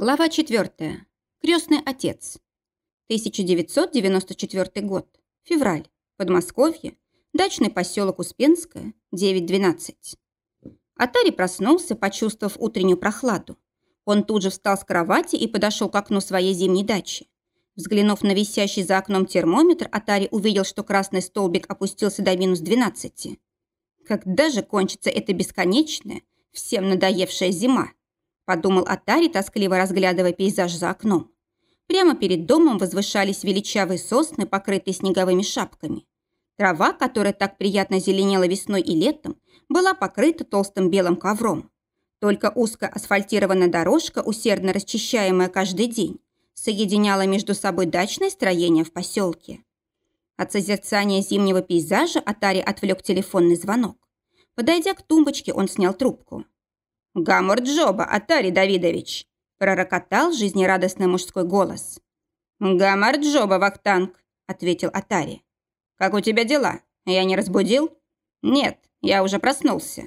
Глава 4. Крестный отец. 1994 год. Февраль. Подмосковье. Дачный поселок Успенское. 9.12. Атари проснулся, почувствовав утреннюю прохладу. Он тут же встал с кровати и подошел к окну своей зимней дачи. Взглянув на висящий за окном термометр, Атари увидел, что красный столбик опустился до минус 12. Когда же кончится эта бесконечная, всем надоевшая зима? Подумал Атари, тоскливо разглядывая пейзаж за окном. Прямо перед домом возвышались величавые сосны, покрытые снеговыми шапками. Трава, которая так приятно зеленела весной и летом, была покрыта толстым белым ковром. Только узкая асфальтированная дорожка, усердно расчищаемая каждый день, соединяла между собой дачное строение в поселке. От созерцания зимнего пейзажа Атари отвлек телефонный звонок. Подойдя к тумбочке, он снял трубку. «Гаморджоба, Атари Давидович!» – пророкотал жизнерадостный мужской голос. «Гаморджоба, Вахтанг!» – ответил Атари. «Как у тебя дела? Я не разбудил?» «Нет, я уже проснулся».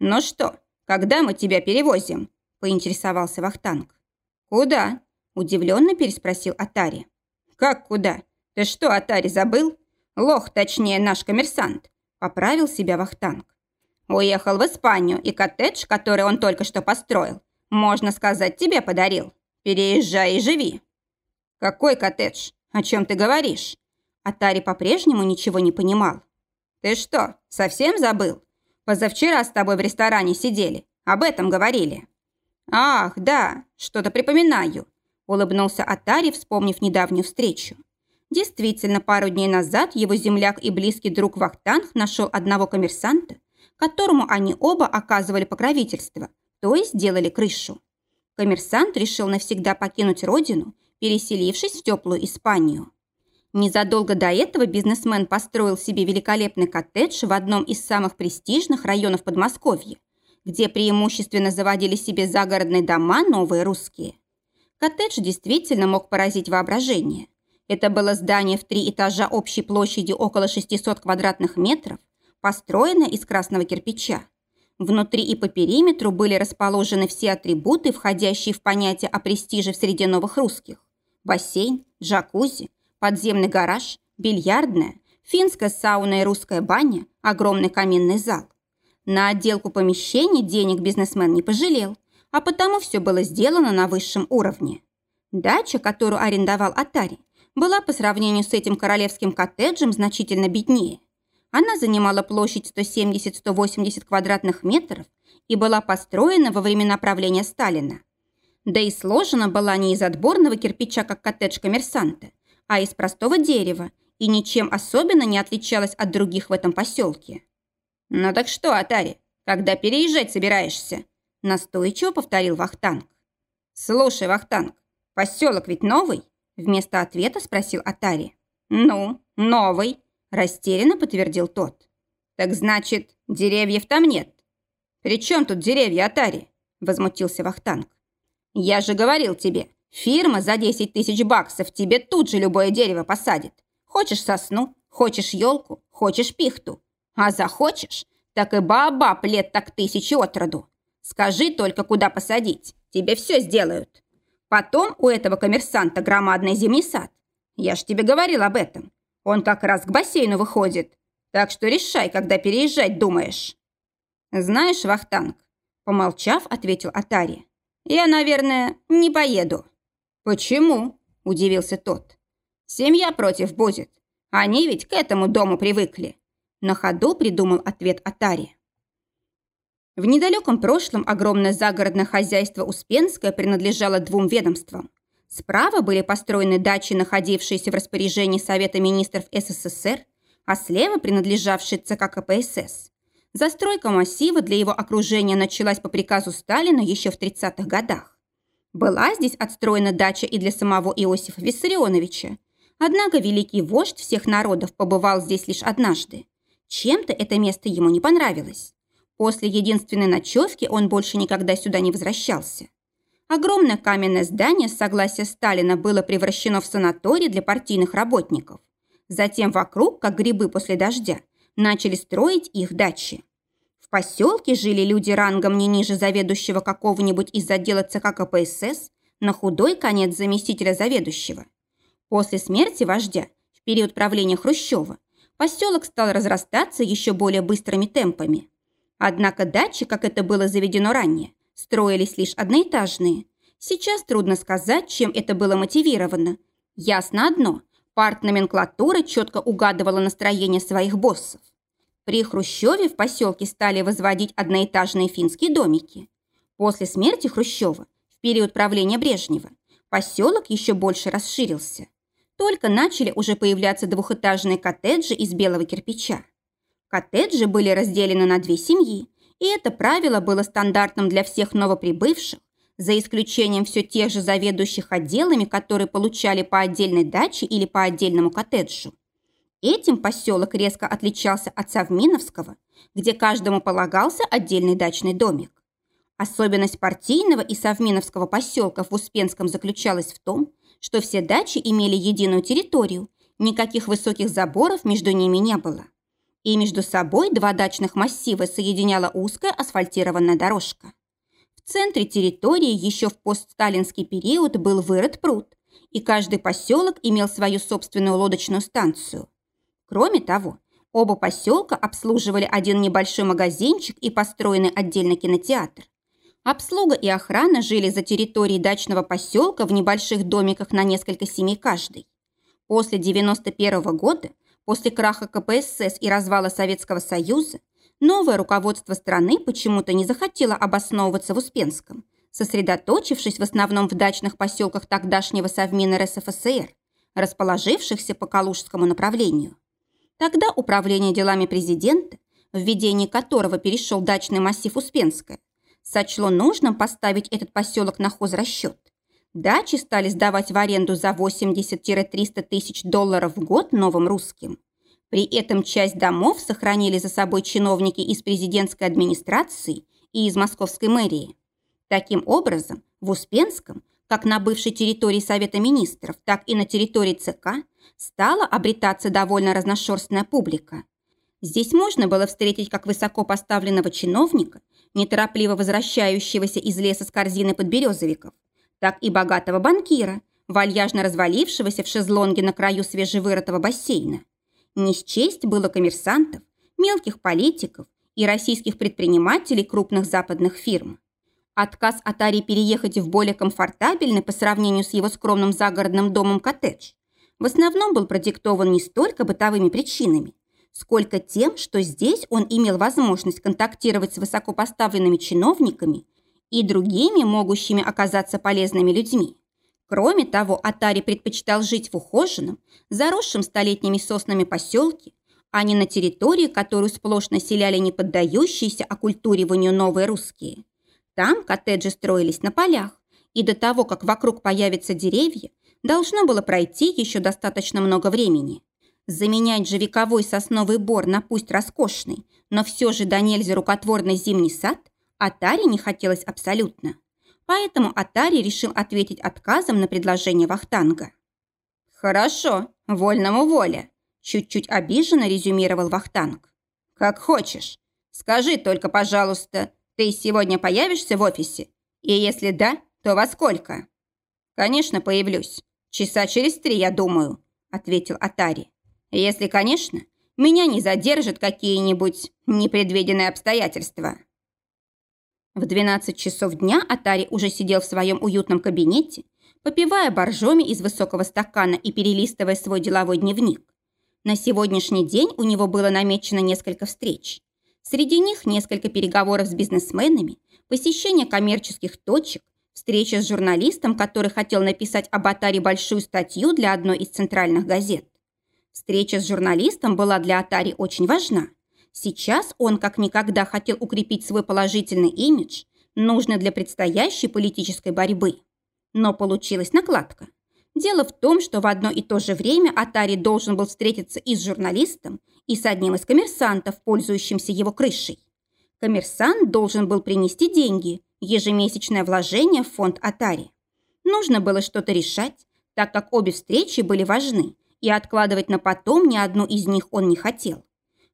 «Ну что, когда мы тебя перевозим?» – поинтересовался Вахтанг. «Куда?» – удивленно переспросил Атари. «Как куда? Ты что, Атари, забыл? Лох, точнее, наш коммерсант», – поправил себя Вахтанг. Уехал в Испанию, и коттедж, который он только что построил, можно сказать, тебе подарил. Переезжай и живи». «Какой коттедж? О чем ты говоришь?» Атари по-прежнему ничего не понимал. «Ты что, совсем забыл? Позавчера с тобой в ресторане сидели, об этом говорили». «Ах, да, что-то припоминаю», – улыбнулся Атари, вспомнив недавнюю встречу. Действительно, пару дней назад его земляк и близкий друг Вахтанг нашел одного коммерсанта, которому они оба оказывали покровительство, то есть делали крышу. Коммерсант решил навсегда покинуть родину, переселившись в теплую Испанию. Незадолго до этого бизнесмен построил себе великолепный коттедж в одном из самых престижных районов Подмосковья, где преимущественно заводили себе загородные дома новые русские. Коттедж действительно мог поразить воображение. Это было здание в три этажа общей площадью около 600 квадратных метров, построена из красного кирпича. Внутри и по периметру были расположены все атрибуты, входящие в понятие о престиже в среде новых русских. Бассейн, джакузи, подземный гараж, бильярдная, финская сауна и русская баня, огромный каминный зал. На отделку помещений денег бизнесмен не пожалел, а потому все было сделано на высшем уровне. Дача, которую арендовал Атари, была по сравнению с этим королевским коттеджем значительно беднее – она занимала площадь 170-180 квадратных метров и была построена во времена правления Сталина. Да и сложена была не из отборного кирпича, как коттедж коммерсанта, а из простого дерева и ничем особенно не отличалась от других в этом поселке. «Ну так что, Атари, когда переезжать собираешься?» Настойчиво повторил Вахтанг. «Слушай, Вахтанг, поселок ведь новый?» Вместо ответа спросил Атари. «Ну, новый», Растерянно подтвердил тот. «Так значит, деревьев там нет?» «При чем тут деревья Атари?» Возмутился Вахтанг. «Я же говорил тебе, фирма за 10 тысяч баксов тебе тут же любое дерево посадит. Хочешь сосну, хочешь елку, хочешь пихту. А захочешь, так и баобаб лет так тысячи отроду. Скажи только, куда посадить, тебе все сделают. Потом у этого коммерсанта громадный зимний сад. Я ж тебе говорил об этом. Он как раз к бассейну выходит. Так что решай, когда переезжать думаешь». «Знаешь, Вахтанг», – помолчав, ответил Атари, – «я, наверное, не поеду». «Почему?» – удивился тот. «Семья против будет. Они ведь к этому дому привыкли». На ходу придумал ответ Атари. В недалеком прошлом огромное загородное хозяйство Успенское принадлежало двум ведомствам Справа были построены дачи, находившиеся в распоряжении Совета министров СССР, а слева принадлежавшие ЦК КПСС. Застройка массива для его окружения началась по приказу Сталина еще в 30-х годах. Была здесь отстроена дача и для самого Иосифа Виссарионовича. Однако великий вождь всех народов побывал здесь лишь однажды. Чем-то это место ему не понравилось. После единственной ночевки он больше никогда сюда не возвращался. Огромное каменное здание с согласия Сталина было превращено в санаторий для партийных работников. Затем вокруг, как грибы после дождя, начали строить их дачи. В поселке жили люди рангом не ниже заведующего какого-нибудь из отдела ЦК КПСС, на худой конец заместителя заведующего. После смерти вождя, в период правления Хрущева, поселок стал разрастаться еще более быстрыми темпами. Однако дачи, как это было заведено ранее, строились лишь одноэтажные. Сейчас трудно сказать, чем это было мотивировано. Ясно одно – партноменклатура четко угадывала настроение своих боссов. При Хрущеве в поселке стали возводить одноэтажные финские домики. После смерти Хрущева, в период правления Брежнева, поселок еще больше расширился. Только начали уже появляться двухэтажные коттеджи из белого кирпича. Коттеджи были разделены на две семьи, и это правило было стандартным для всех новоприбывших, за исключением все тех же заведующих отделами, которые получали по отдельной даче или по отдельному коттеджу. Этим поселок резко отличался от Совминовского, где каждому полагался отдельный дачный домик. Особенность партийного и Совминовского поселков в Успенском заключалась в том, что все дачи имели единую территорию, никаких высоких заборов между ними не было. И между собой два дачных массива соединяла узкая асфальтированная дорожка. В центре территории еще в постсталинский период был вырыт пруд, и каждый поселок имел свою собственную лодочную станцию – Кроме того, оба поселка обслуживали один небольшой магазинчик и построенный отдельный кинотеатр. Обслуга и охрана жили за территорией дачного поселка в небольших домиках на несколько семей каждый. После 91 года, после краха КПСС и развала Советского Союза, новое руководство страны почему-то не захотело обосновываться в Успенском, сосредоточившись в основном в дачных поселках тогдашнего Совмина РСФСР, расположившихся по Калужскому направлению. Тогда управление делами президента, в ведении которого перешел дачный массив Успенская, сочло нужным поставить этот поселок на хозрасчет. Дачи стали сдавать в аренду за 80-300 тысяч долларов в год новым русским. При этом часть домов сохранили за собой чиновники из президентской администрации и из московской мэрии. Таким образом, в Успенском, как на бывшей территории Совета министров, так и на территории ЦК, стала обретаться довольно разношерстная публика. Здесь можно было встретить как высоко поставленного чиновника, неторопливо возвращающегося из леса с корзиной подберезовиков, так и богатого банкира, вальяжно развалившегося в шезлонге на краю свежевырытого бассейна. Не счесть было коммерсантов, мелких политиков и российских предпринимателей крупных западных фирм. Отказ Атари переехать в более комфортабельный по сравнению с его скромным загородным домом коттедж в основном был продиктован не столько бытовыми причинами, сколько тем, что здесь он имел возможность контактировать с высокопоставленными чиновниками и другими, могущими оказаться полезными людьми. Кроме того, Атари предпочитал жить в ухоженном, заросшем столетними соснами поселке, а не на территории, которую сплошь населяли неподдающиеся оккультуриванию новые русские. Там коттеджи строились на полях, и до того, как вокруг появятся деревья, должно было пройти еще достаточно много времени. Заменять же вековой сосновый бор на пусть роскошный, но все же до нельзя рукотворный зимний сад Атари не хотелось абсолютно. Поэтому Атари решил ответить отказом на предложение Вахтанга. «Хорошо, вольному воля», – чуть-чуть обиженно резюмировал Вахтанг. «Как хочешь. Скажи только, пожалуйста, ты сегодня появишься в офисе? И если да, то во сколько?» «Конечно, появлюсь. «Часа через три, я думаю», – ответил Атари. «Если, конечно, меня не задержат какие-нибудь непредвиденные обстоятельства». В 12 часов дня Атари уже сидел в своем уютном кабинете, попивая боржоми из высокого стакана и перелистывая свой деловой дневник. На сегодняшний день у него было намечено несколько встреч. Среди них несколько переговоров с бизнесменами, посещение коммерческих точек, Встреча с журналистом, который хотел написать об Атаре большую статью для одной из центральных газет. Встреча с журналистом была для Атари очень важна. Сейчас он как никогда хотел укрепить свой положительный имидж, нужный для предстоящей политической борьбы. Но получилась накладка. Дело в том, что в одно и то же время Атари должен был встретиться и с журналистом, и с одним из коммерсантов, пользующимся его крышей. Коммерсант должен был принести деньги, ежемесячное вложение в фонд Атари. Нужно было что-то решать, так как обе встречи были важны, и откладывать на потом ни одну из них он не хотел.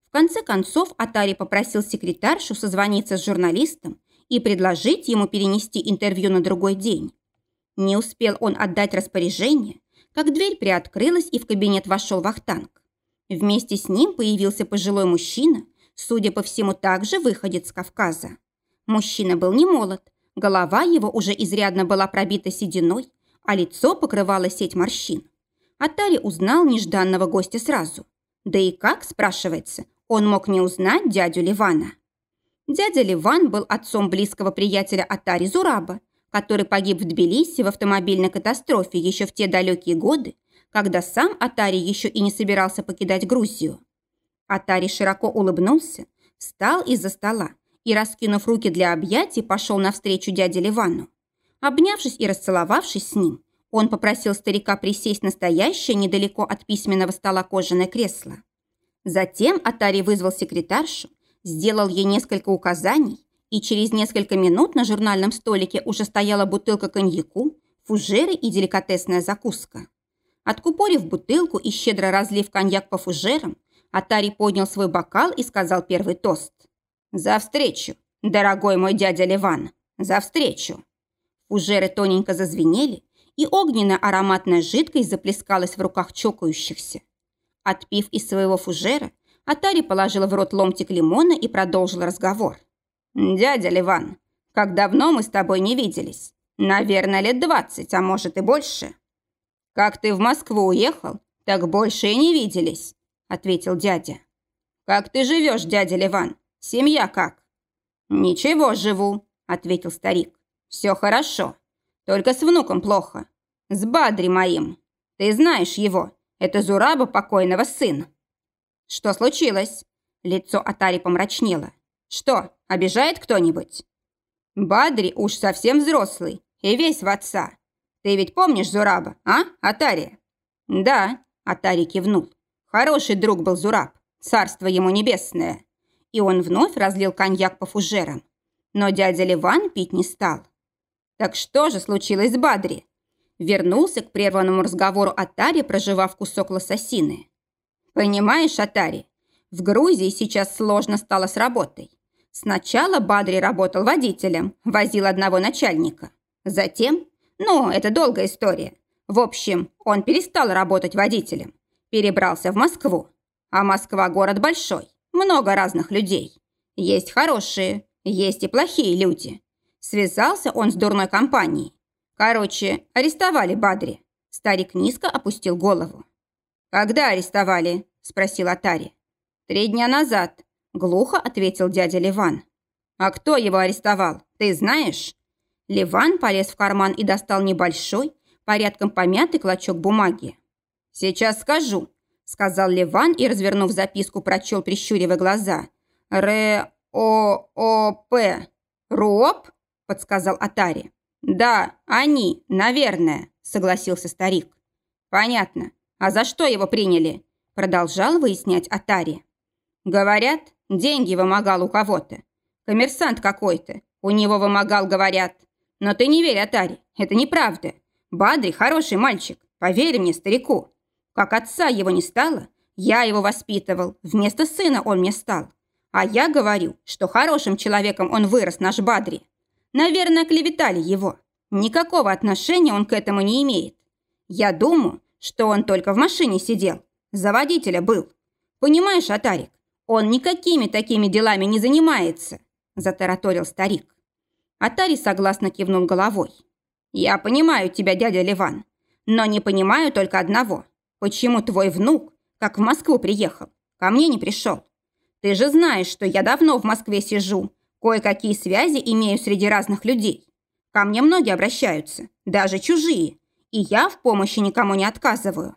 В конце концов Атари попросил секретаршу созвониться с журналистом и предложить ему перенести интервью на другой день. Не успел он отдать распоряжение, как дверь приоткрылась и в кабинет вошел Вахтанг. Вместе с ним появился пожилой мужчина, судя по всему, также выходец с Кавказа. Мужчина был не молод, голова его уже изрядно была пробита сединой, а лицо покрывало сеть морщин. Атари узнал нежданного гостя сразу. Да и как, спрашивается, он мог не узнать дядю Ливана? Дядя Ливан был отцом близкого приятеля Атари Зураба, который погиб в Тбилиси в автомобильной катастрофе еще в те далекие годы, когда сам Атари еще и не собирался покидать Грузию. Атари широко улыбнулся, встал из-за стола и, раскинув руки для объятий, пошел навстречу дяде Ливану. Обнявшись и расцеловавшись с ним, он попросил старика присесть на стоящее недалеко от письменного стола кожаное кресло. Затем Атари вызвал секретаршу, сделал ей несколько указаний, и через несколько минут на журнальном столике уже стояла бутылка коньяку, фужеры и деликатесная закуска. Откупорив бутылку и щедро разлив коньяк по фужерам, Атари поднял свой бокал и сказал первый тост. «За встречу, дорогой мой дядя Ливан! За встречу!» Фужеры тоненько зазвенели, и огненная ароматная жидкость заплескалась в руках чокающихся. Отпив из своего фужера, Атари положила в рот ломтик лимона и продолжил разговор. «Дядя Ливан, как давно мы с тобой не виделись? Наверное, лет двадцать, а может и больше». «Как ты в Москву уехал, так больше и не виделись», — ответил дядя. «Как ты живешь, дядя Ливан? Семья как?» «Ничего, живу», — ответил старик. «Все хорошо. Только с внуком плохо. С Бадри моим. Ты знаешь его. Это Зураба покойного сын». «Что случилось?» Лицо Атари помрачнело. Что, обижает кто-нибудь? Бадри уж совсем взрослый и весь в отца. Ты ведь помнишь Зураба, а, Атари? Да, Атари кивнул. Хороший друг был Зураб, царство ему небесное. И он вновь разлил коньяк по фужерам. Но дядя Ливан пить не стал. Так что же случилось с Бадри? Вернулся к прерванному разговору Атари, проживав кусок лососины. Понимаешь, Атари, в Грузии сейчас сложно стало с работой. Сначала Бадри работал водителем, возил одного начальника. Затем, ну, это долгая история. В общем, он перестал работать водителем, перебрался в Москву. А Москва город большой, много разных людей. Есть хорошие, есть и плохие люди. Связался он с дурной компанией. Короче, арестовали Бадри. Старик низко опустил голову. «Когда арестовали?» – спросил Атари. «Три дня назад», Глухо ответил дядя Ливан. «А кто его арестовал, ты знаешь?» Ливан полез в карман и достал небольшой, порядком помятый клочок бумаги. «Сейчас скажу», — сказал Ливан и, развернув записку, прочел, прищуривая глаза. «Р-О-О-П». «Роп?» — подсказал Атари. «Да, они, наверное», — согласился старик. «Понятно. А за что его приняли?» — продолжал выяснять Атари. «Говорят, Деньги вымогал у кого-то. Коммерсант какой-то. У него вымогал, говорят. Но ты не верь, Атари, это неправда. Бадри хороший мальчик, поверь мне, старику. Как отца его не стало, я его воспитывал, вместо сына он мне стал. А я говорю, что хорошим человеком он вырос, наш Бадри. Наверное, клеветали его. Никакого отношения он к этому не имеет. Я думаю, что он только в машине сидел. За водителя был. Понимаешь, Атарик, «Он никакими такими делами не занимается», – затараторил старик. Атари согласно кивнул головой. «Я понимаю тебя, дядя Ливан, но не понимаю только одного. Почему твой внук, как в Москву приехал, ко мне не пришел? Ты же знаешь, что я давно в Москве сижу, кое-какие связи имею среди разных людей. Ко мне многие обращаются, даже чужие, и я в помощи никому не отказываю.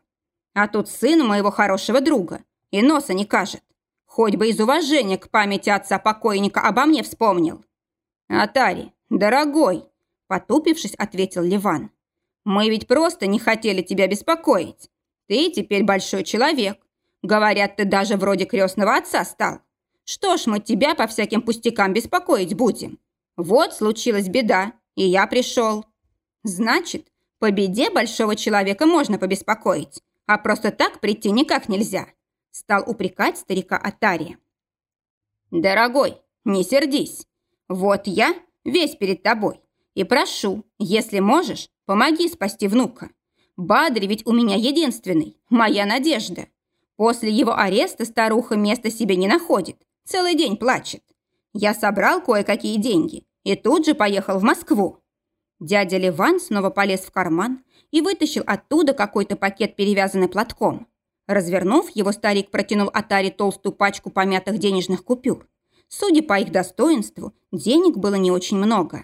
А тут сын моего хорошего друга и носа не кажет. Хоть бы из уважения к памяти отца покойника обо мне вспомнил. Атари, дорогой, потупившись, ответил Ливан. Мы ведь просто не хотели тебя беспокоить. Ты теперь большой человек. Говорят, ты даже вроде крестного отца стал. Что ж мы тебя по всяким пустякам беспокоить будем? Вот случилась беда, и я пришел. Значит, по беде большого человека можно побеспокоить, а просто так прийти никак нельзя. Стал упрекать старика Атари. «Дорогой, не сердись. Вот я весь перед тобой. И прошу, если можешь, помоги спасти внука. Бадри ведь у меня единственный, моя надежда. После его ареста старуха места себе не находит, целый день плачет. Я собрал кое-какие деньги и тут же поехал в Москву. Дядя Ливан снова полез в карман и вытащил оттуда какой-то пакет, перевязанный платком. Развернув его, старик протянул Атаре толстую пачку помятых денежных купюр. Судя по их достоинству, денег было не очень много.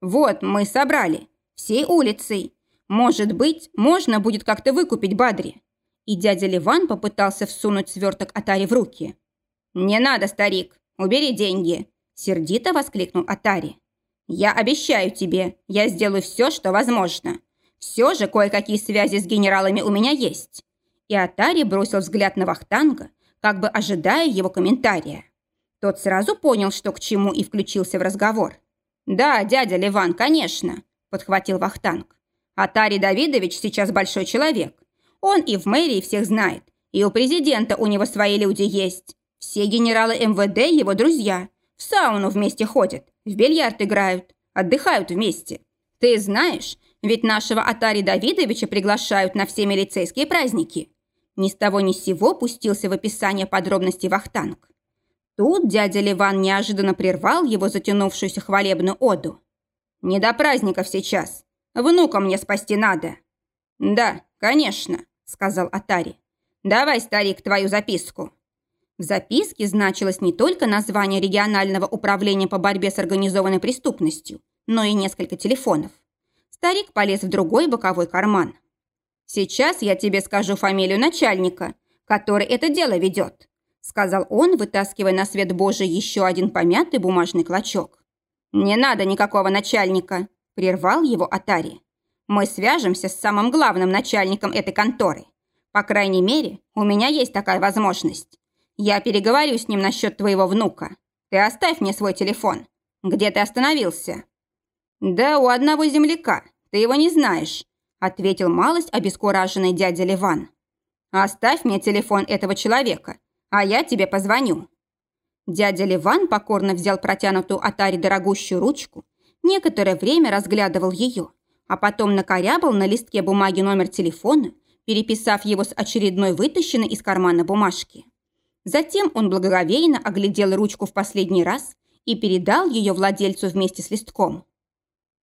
«Вот, мы собрали. Всей улицей. Может быть, можно будет как-то выкупить Бадри». И дядя Ливан попытался всунуть сверток Атари в руки. «Не надо, старик, убери деньги», – сердито воскликнул Атари. «Я обещаю тебе, я сделаю все, что возможно. Все же кое-какие связи с генералами у меня есть». И Атари бросил взгляд на Вахтанга, как бы ожидая его комментария. Тот сразу понял, что к чему, и включился в разговор. «Да, дядя Ливан, конечно», – подхватил Вахтанг. Атари Давидович сейчас большой человек. Он и в мэрии всех знает, и у президента у него свои люди есть. Все генералы МВД его друзья. В сауну вместе ходят, в бильярд играют, отдыхают вместе. Ты знаешь, ведь нашего Атари Давидовича приглашают на все милицейские праздники. Ни с того ни с сего пустился в описание подробностей Вахтанг. Тут дядя Ливан неожиданно прервал его затянувшуюся хвалебную оду. «Не до праздников сейчас. Внука мне спасти надо». «Да, конечно», — сказал Атари. «Давай, старик, твою записку». В записке значилось не только название регионального управления по борьбе с организованной преступностью, но и несколько телефонов. Старик полез в другой боковой карман. «Сейчас я тебе скажу фамилию начальника, который это дело ведет», сказал он, вытаскивая на свет Божий еще один помятый бумажный клочок. «Не надо никакого начальника», Прервал его Атари. «Мы свяжемся с самым главным начальником этой конторы. По крайней мере, у меня есть такая возможность. Я переговорю с ним насчет твоего внука. Ты оставь мне свой телефон. Где ты остановился?» «Да у одного земляка. Ты его не знаешь», ответил малость обескураженный дядя Ливан. «Оставь мне телефон этого человека, а я тебе позвоню». Дядя Ливан покорно взял протянутую Атари дорогущую ручку Некоторое время разглядывал ее, а потом накорябал на листке бумаги номер телефона, переписав его с очередной вытащенной из кармана бумажки. Затем он благоговейно оглядел ручку в последний раз и передал ее владельцу вместе с листком.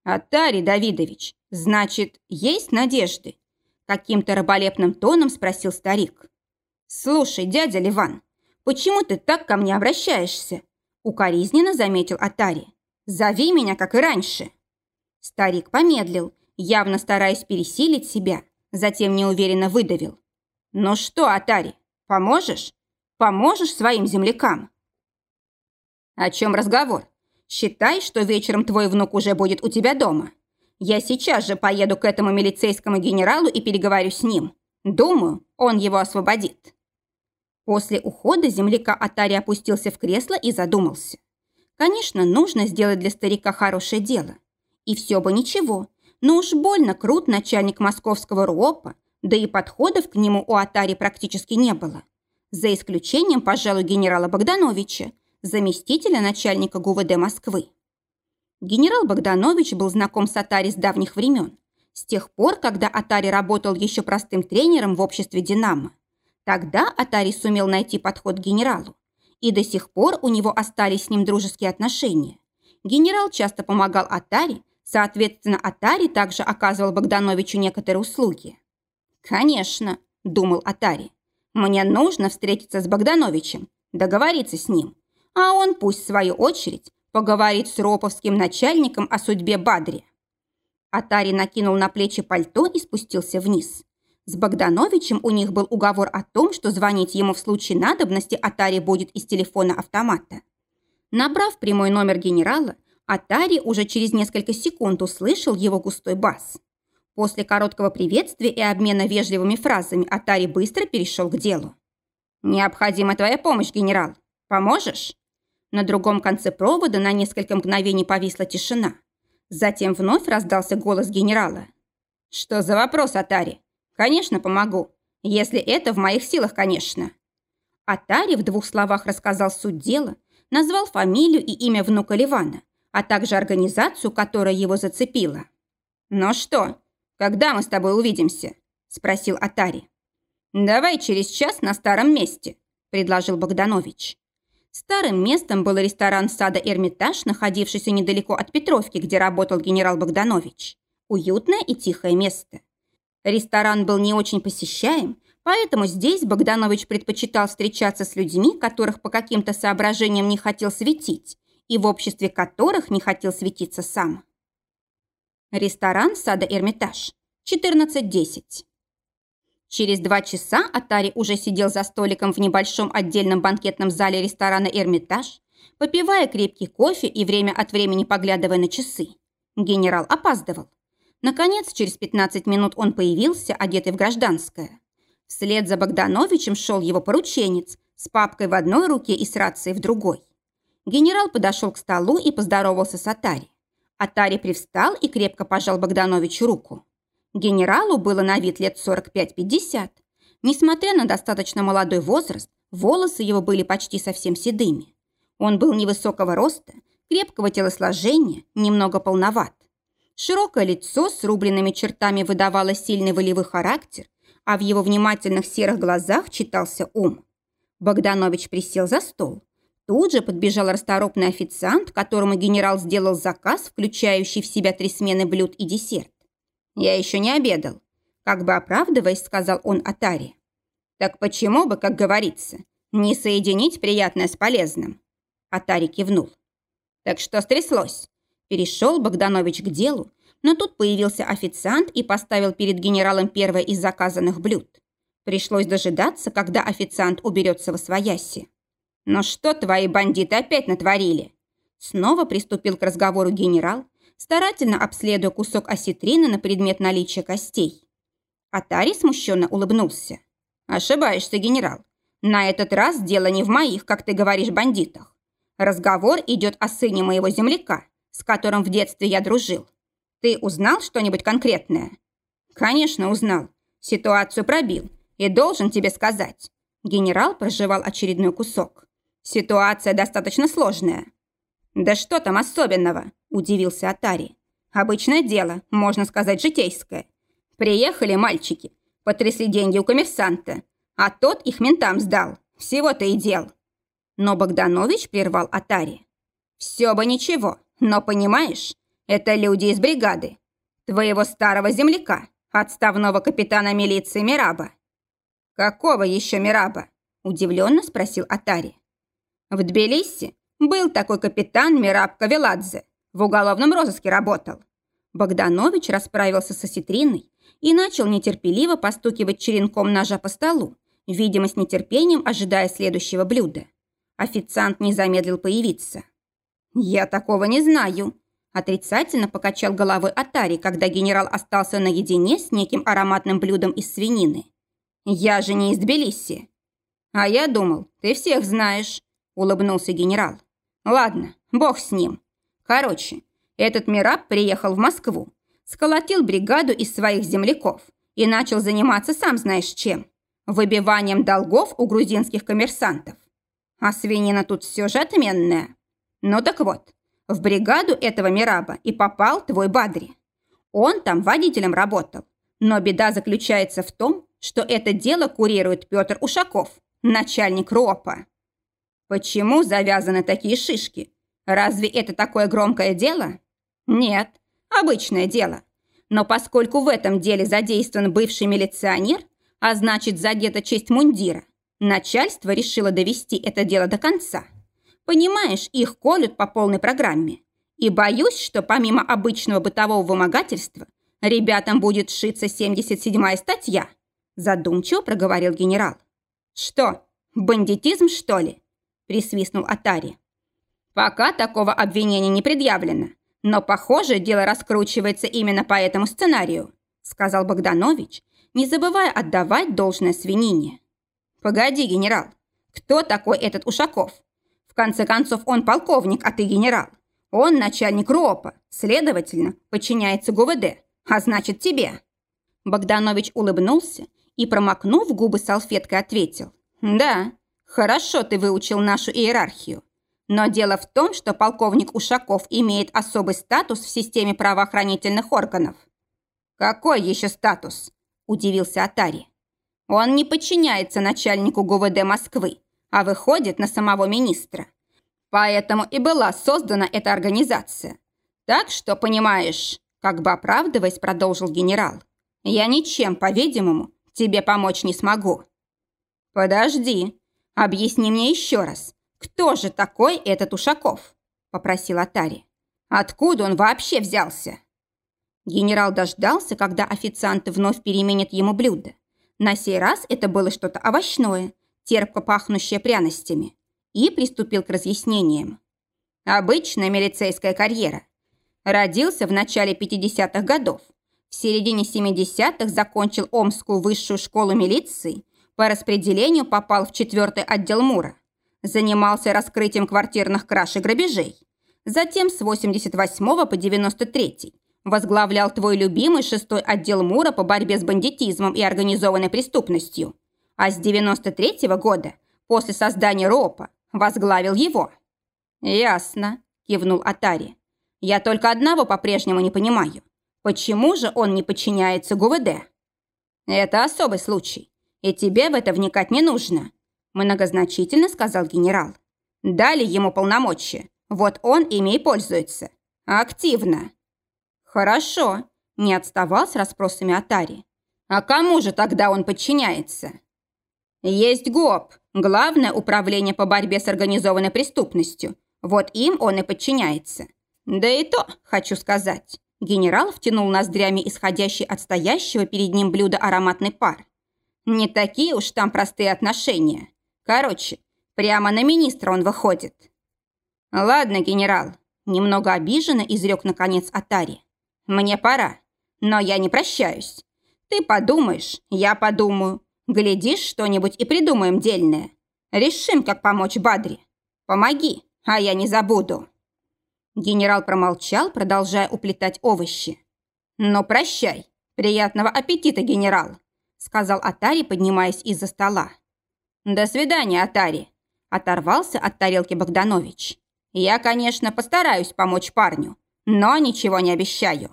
«Атари Давидович, значит, есть надежды?» Каким-то раболепным тоном спросил старик. «Слушай, дядя Ливан, почему ты так ко мне обращаешься?» Укоризненно заметил Атари. Зови меня, как и раньше». Старик помедлил, явно стараясь пересилить себя, затем неуверенно выдавил. «Ну что, Атари, поможешь? Поможешь своим землякам?» «О чем разговор? Считай, что вечером твой внук уже будет у тебя дома. Я сейчас же поеду к этому милицейскому генералу и переговорю с ним. Думаю, он его освободит». После ухода земляка Атари опустился в кресло и задумался. Конечно, нужно сделать для старика хорошее дело. И все бы ничего, но уж больно крут начальник московского РУОПа, да и подходов к нему у Атари практически не было. За исключением, пожалуй, генерала Богдановича, заместителя начальника ГУВД Москвы. Генерал Богданович был знаком с Атари с давних времен, с тех пор, когда Атари работал еще простым тренером в обществе «Динамо». Тогда Атари сумел найти подход к генералу, и до сих пор у него остались с ним дружеские отношения. Генерал часто помогал Атаре, соответственно, Атари также оказывал Богдановичу некоторые услуги. «Конечно», – думал Атари, – «мне нужно встретиться с Богдановичем, договориться с ним, а он пусть в свою очередь поговорит с роповским начальником о судьбе Бадри». Атари накинул на плечи пальто и спустился вниз. С Богдановичем у них был уговор о том, что звонить ему в случае надобности Атари будет из телефона автомата. Набрав прямой номер генерала, Атари уже через несколько секунд услышал его густой бас. После короткого приветствия и обмена вежливыми фразами Атари быстро перешел к делу. «Необходима твоя помощь, генерал. Поможешь?» На другом конце провода на несколько мгновений повисла тишина. Затем вновь раздался голос генерала. «Что за вопрос, Атари? «Конечно, помогу. Если это в моих силах, конечно». Атари в двух словах рассказал суть дела, назвал фамилию и имя внука Ливана, а также организацию, которая его зацепила. «Ну что, «Когда мы с тобой увидимся?» – спросил Атари. «Давай через час на старом месте», – предложил Богданович. Старым местом был ресторан сада «Эрмитаж», находившийся недалеко от Петровки, где работал генерал Богданович. Уютное и тихое место. Ресторан был не очень посещаем, поэтому здесь Богданович предпочитал встречаться с людьми, которых по каким-то соображениям не хотел светить, и в обществе которых не хотел светиться сам. Ресторан сада «Эрмитаж», 14.10. Через два часа Атари уже сидел за столиком в небольшом отдельном банкетном зале ресторана «Эрмитаж», попивая крепкий кофе и время от времени поглядывая на часы. Генерал опаздывал. Наконец, через 15 минут он появился, одетый в гражданское. Вслед за Богдановичем шел его порученец с папкой в одной руке и с рацией в другой. Генерал подошел к столу и поздоровался с Атари. Атари привстал и крепко пожал Богдановичу руку. Генералу было на вид лет 45-50. Несмотря на достаточно молодой возраст, волосы его были почти совсем седыми. Он был невысокого роста, крепкого телосложения, немного полноват. Широкое лицо с рубленными чертами выдавало сильный волевой характер, а в его внимательных серых глазах читался ум. Богданович присел за стол. Тут же подбежал расторопный официант, которому генерал сделал заказ, включающий в себя три смены блюд и десерт. «Я еще не обедал», – как бы оправдываясь, сказал он Атаре. «Так почему бы, как говорится, не соединить приятное с полезным?» Атари кивнул. «Так что стряслось?» Перешел Богданович к делу, но тут появился официант и поставил перед генералом первое из заказанных блюд. Пришлось дожидаться, когда официант уберется во свояси. «Но что твои бандиты опять натворили?» Снова приступил к разговору генерал, старательно обследуя кусок осетрины на предмет наличия костей. Атари смущенно улыбнулся. «Ошибаешься, генерал. На этот раз дело не в моих, как ты говоришь, бандитах. Разговор идет о сыне моего земляка, с которым в детстве я дружил. Ты узнал что-нибудь конкретное?» «Конечно, узнал. Ситуацию пробил. И должен тебе сказать». Генерал проживал очередной кусок. «Ситуация достаточно сложная». «Да что там особенного?» – удивился Атари. «Обычное дело, можно сказать, житейское. Приехали мальчики, потрясли деньги у коммерсанта, а тот их ментам сдал. Всего-то и дел». Но Богданович прервал Атари. «Все бы ничего, но понимаешь, это люди из бригады. Твоего старого земляка, отставного капитана милиции Мираба». «Какого еще Мираба?» – удивленно спросил Атари. «В Тбилиси был такой капитан Мираб Кавеладзе. В уголовном розыске работал. Богданович расправился со ситриной и начал нетерпеливо постукивать черенком ножа по столу, видимо, с нетерпением ожидая следующего блюда. Официант не замедлил появиться. «Я такого не знаю», – отрицательно покачал головой Атари, когда генерал остался наедине с неким ароматным блюдом из свинины. «Я же не из Тбилиси». «А я думал, ты всех знаешь», – улыбнулся генерал. Ладно, бог с ним. Короче, этот Мираб приехал в Москву, сколотил бригаду из своих земляков и начал заниматься сам знаешь чем. Выбиванием долгов у грузинских коммерсантов. А свинина тут все же отменная. Ну так вот, в бригаду этого Мираба и попал твой Бадри. Он там водителем работал. Но беда заключается в том, что это дело курирует Петр Ушаков, начальник РОПа. Почему завязаны такие шишки? Разве это такое громкое дело? Нет, обычное дело. Но поскольку в этом деле задействован бывший милиционер, а значит задета честь мундира, начальство решило довести это дело до конца. Понимаешь, их колют по полной программе. И боюсь, что помимо обычного бытового вымогательства, ребятам будет шиться 77-я статья, задумчиво проговорил генерал. Что, бандитизм, что ли? Присвистнул Атари. Пока такого обвинения не предъявлено, но, похоже, дело раскручивается именно по этому сценарию, сказал Богданович, не забывая отдавать должное свинине. Погоди, генерал, кто такой этот Ушаков? В конце концов, он полковник, а ты генерал. Он начальник РОПа, следовательно, подчиняется ГУВД, а значит тебе. Богданович улыбнулся и, промокнув губы салфеткой, ответил. «Да, Хорошо ты выучил нашу иерархию. Но дело в том, что полковник Ушаков имеет особый статус в системе правоохранительных органов. «Какой еще статус?» – удивился Атари. «Он не подчиняется начальнику ГУВД Москвы, а выходит на самого министра. Поэтому и была создана эта организация. Так что, понимаешь, как бы оправдываясь, продолжил генерал, я ничем, по-видимому, тебе помочь не смогу. Подожди, объясни мне еще раз, кто же такой этот Ушаков? Попросил Атари. Откуда он вообще взялся? Генерал дождался, когда официанты вновь переменят ему блюдо. На сей раз это было что-то овощное, терпко пахнущее пряностями и приступил к разъяснениям. Обычная милицейская карьера. Родился в начале 50-х годов. В середине 70-х закончил Омскую высшую школу милиции, по распределению попал в четвертый отдел МУРа. Занимался раскрытием квартирных краж и грабежей. Затем с 88 по 93 возглавлял твой любимый шестой отдел МУРа по борьбе с бандитизмом и организованной преступностью. А с 93 -го года, после создания РОПа, возглавил его». «Ясно», – кивнул Атари. «Я только одного по-прежнему не понимаю. Почему же он не подчиняется ГУВД?» «Это особый случай, и тебе в это вникать не нужно», – многозначительно сказал генерал. «Дали ему полномочия, вот он ими и пользуется. Активно». «Хорошо», – не отставал с расспросами Атари. «А кому же тогда он подчиняется?» «Есть ГОП, Главное управление по борьбе с организованной преступностью. Вот им он и подчиняется. Да и то, хочу сказать. Генерал втянул ноздрями исходящий от стоящего перед ним блюда ароматный пар. Не такие уж там простые отношения. Короче, прямо на министра он выходит. Ладно, генерал, немного обиженно изрек наконец Атари. Мне пора, но я не прощаюсь. Ты подумаешь, я подумаю. Глядишь, что-нибудь и придумаем дельное. Решим, как помочь Бадре. Помоги, а я не забуду». Генерал промолчал, продолжая уплетать овощи. «Ну, прощай. Приятного аппетита, генерал», сказал Атари, поднимаясь из-за стола. «До свидания, Атари», оторвался от тарелки Богданович. «Я, конечно, постараюсь помочь парню, но ничего не обещаю».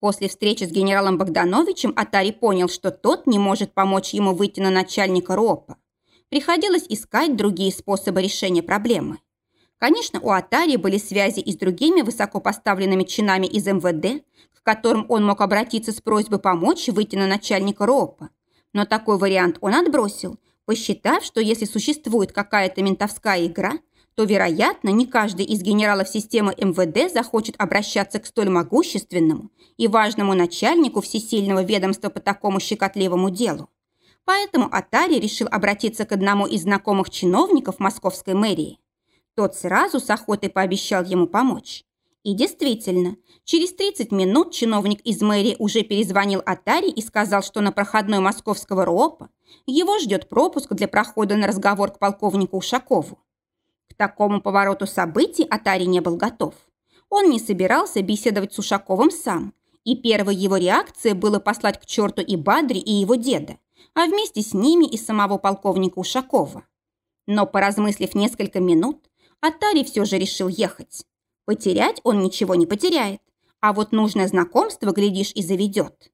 После встречи с генералом Богдановичем Атари понял, что тот не может помочь ему выйти на начальника РОПа. Приходилось искать другие способы решения проблемы. Конечно, у Атари были связи и с другими высокопоставленными чинами из МВД, к которым он мог обратиться с просьбой помочь выйти на начальника РОПа. Но такой вариант он отбросил, посчитав, что если существует какая-то ментовская игра – то, вероятно, не каждый из генералов системы МВД захочет обращаться к столь могущественному и важному начальнику всесильного ведомства по такому щекотливому делу. Поэтому Атари решил обратиться к одному из знакомых чиновников московской мэрии. Тот сразу с охотой пообещал ему помочь. И действительно, через 30 минут чиновник из мэрии уже перезвонил Атари и сказал, что на проходной московского РОПа его ждет пропуск для прохода на разговор к полковнику Ушакову. К такому повороту событий Атари не был готов. Он не собирался беседовать с Ушаковым сам, и первой его реакцией было послать к черту и Бадри, и его деда, а вместе с ними и самого полковника Ушакова. Но, поразмыслив несколько минут, Атари все же решил ехать. Потерять он ничего не потеряет, а вот нужное знакомство, глядишь, и заведет.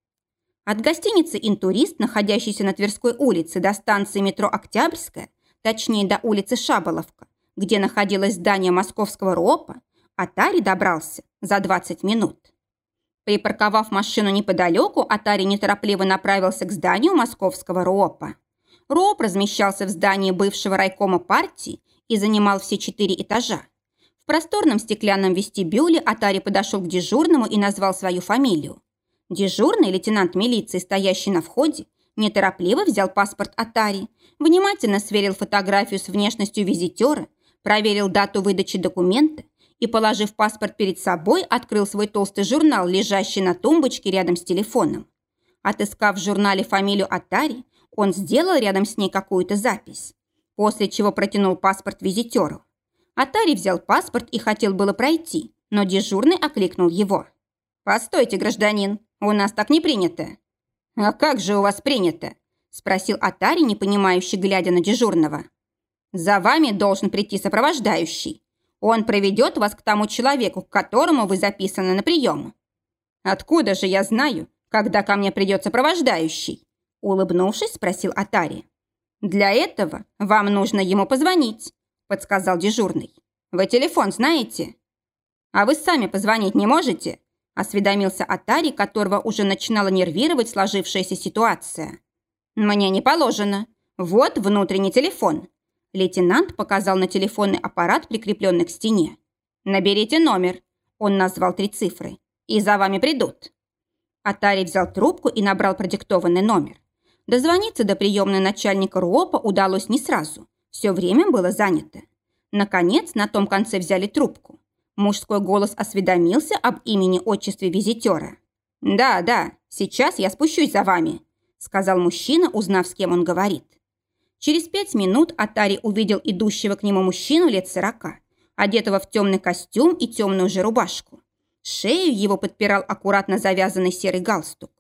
От гостиницы «Интурист», находящейся на Тверской улице, до станции метро «Октябрьская», точнее, до улицы Шаболовка, где находилось здание московского РОПа, Атари добрался за 20 минут. Припарковав машину неподалеку, Атари неторопливо направился к зданию московского РОПа. РОП размещался в здании бывшего райкома партии и занимал все четыре этажа. В просторном стеклянном вестибюле Атари подошел к дежурному и назвал свою фамилию. Дежурный лейтенант милиции, стоящий на входе, неторопливо взял паспорт Атари, внимательно сверил фотографию с внешностью визитера проверил дату выдачи документа и, положив паспорт перед собой, открыл свой толстый журнал, лежащий на тумбочке рядом с телефоном. Отыскав в журнале фамилию Атари, он сделал рядом с ней какую-то запись, после чего протянул паспорт визитеру. Атари взял паспорт и хотел было пройти, но дежурный окликнул его. «Постойте, гражданин, у нас так не принято». «А как же у вас принято?» – спросил Атари, непонимающе глядя на дежурного. За вами должен прийти сопровождающий. Он проведет вас к тому человеку, к которому вы записаны на прием». «Откуда же я знаю, когда ко мне придет сопровождающий?» Улыбнувшись, спросил Атари. «Для этого вам нужно ему позвонить», подсказал дежурный. «Вы телефон знаете?» «А вы сами позвонить не можете?» осведомился Атари, которого уже начинала нервировать сложившаяся ситуация. «Мне не положено. Вот внутренний телефон». Лейтенант показал на телефонный аппарат, прикрепленный к стене. «Наберите номер». Он назвал три цифры. «И за вами придут». Атари взял трубку и набрал продиктованный номер. Дозвониться до приемной начальника РУОПа удалось не сразу. Все время было занято. Наконец, на том конце взяли трубку. Мужской голос осведомился об имени-отчестве визитера. «Да, да, сейчас я спущусь за вами», сказал мужчина, узнав, с кем он говорит. Через пять минут Атари увидел идущего к нему мужчину лет сорока, одетого в темный костюм и темную же рубашку. Шею его подпирал аккуратно завязанный серый галстук.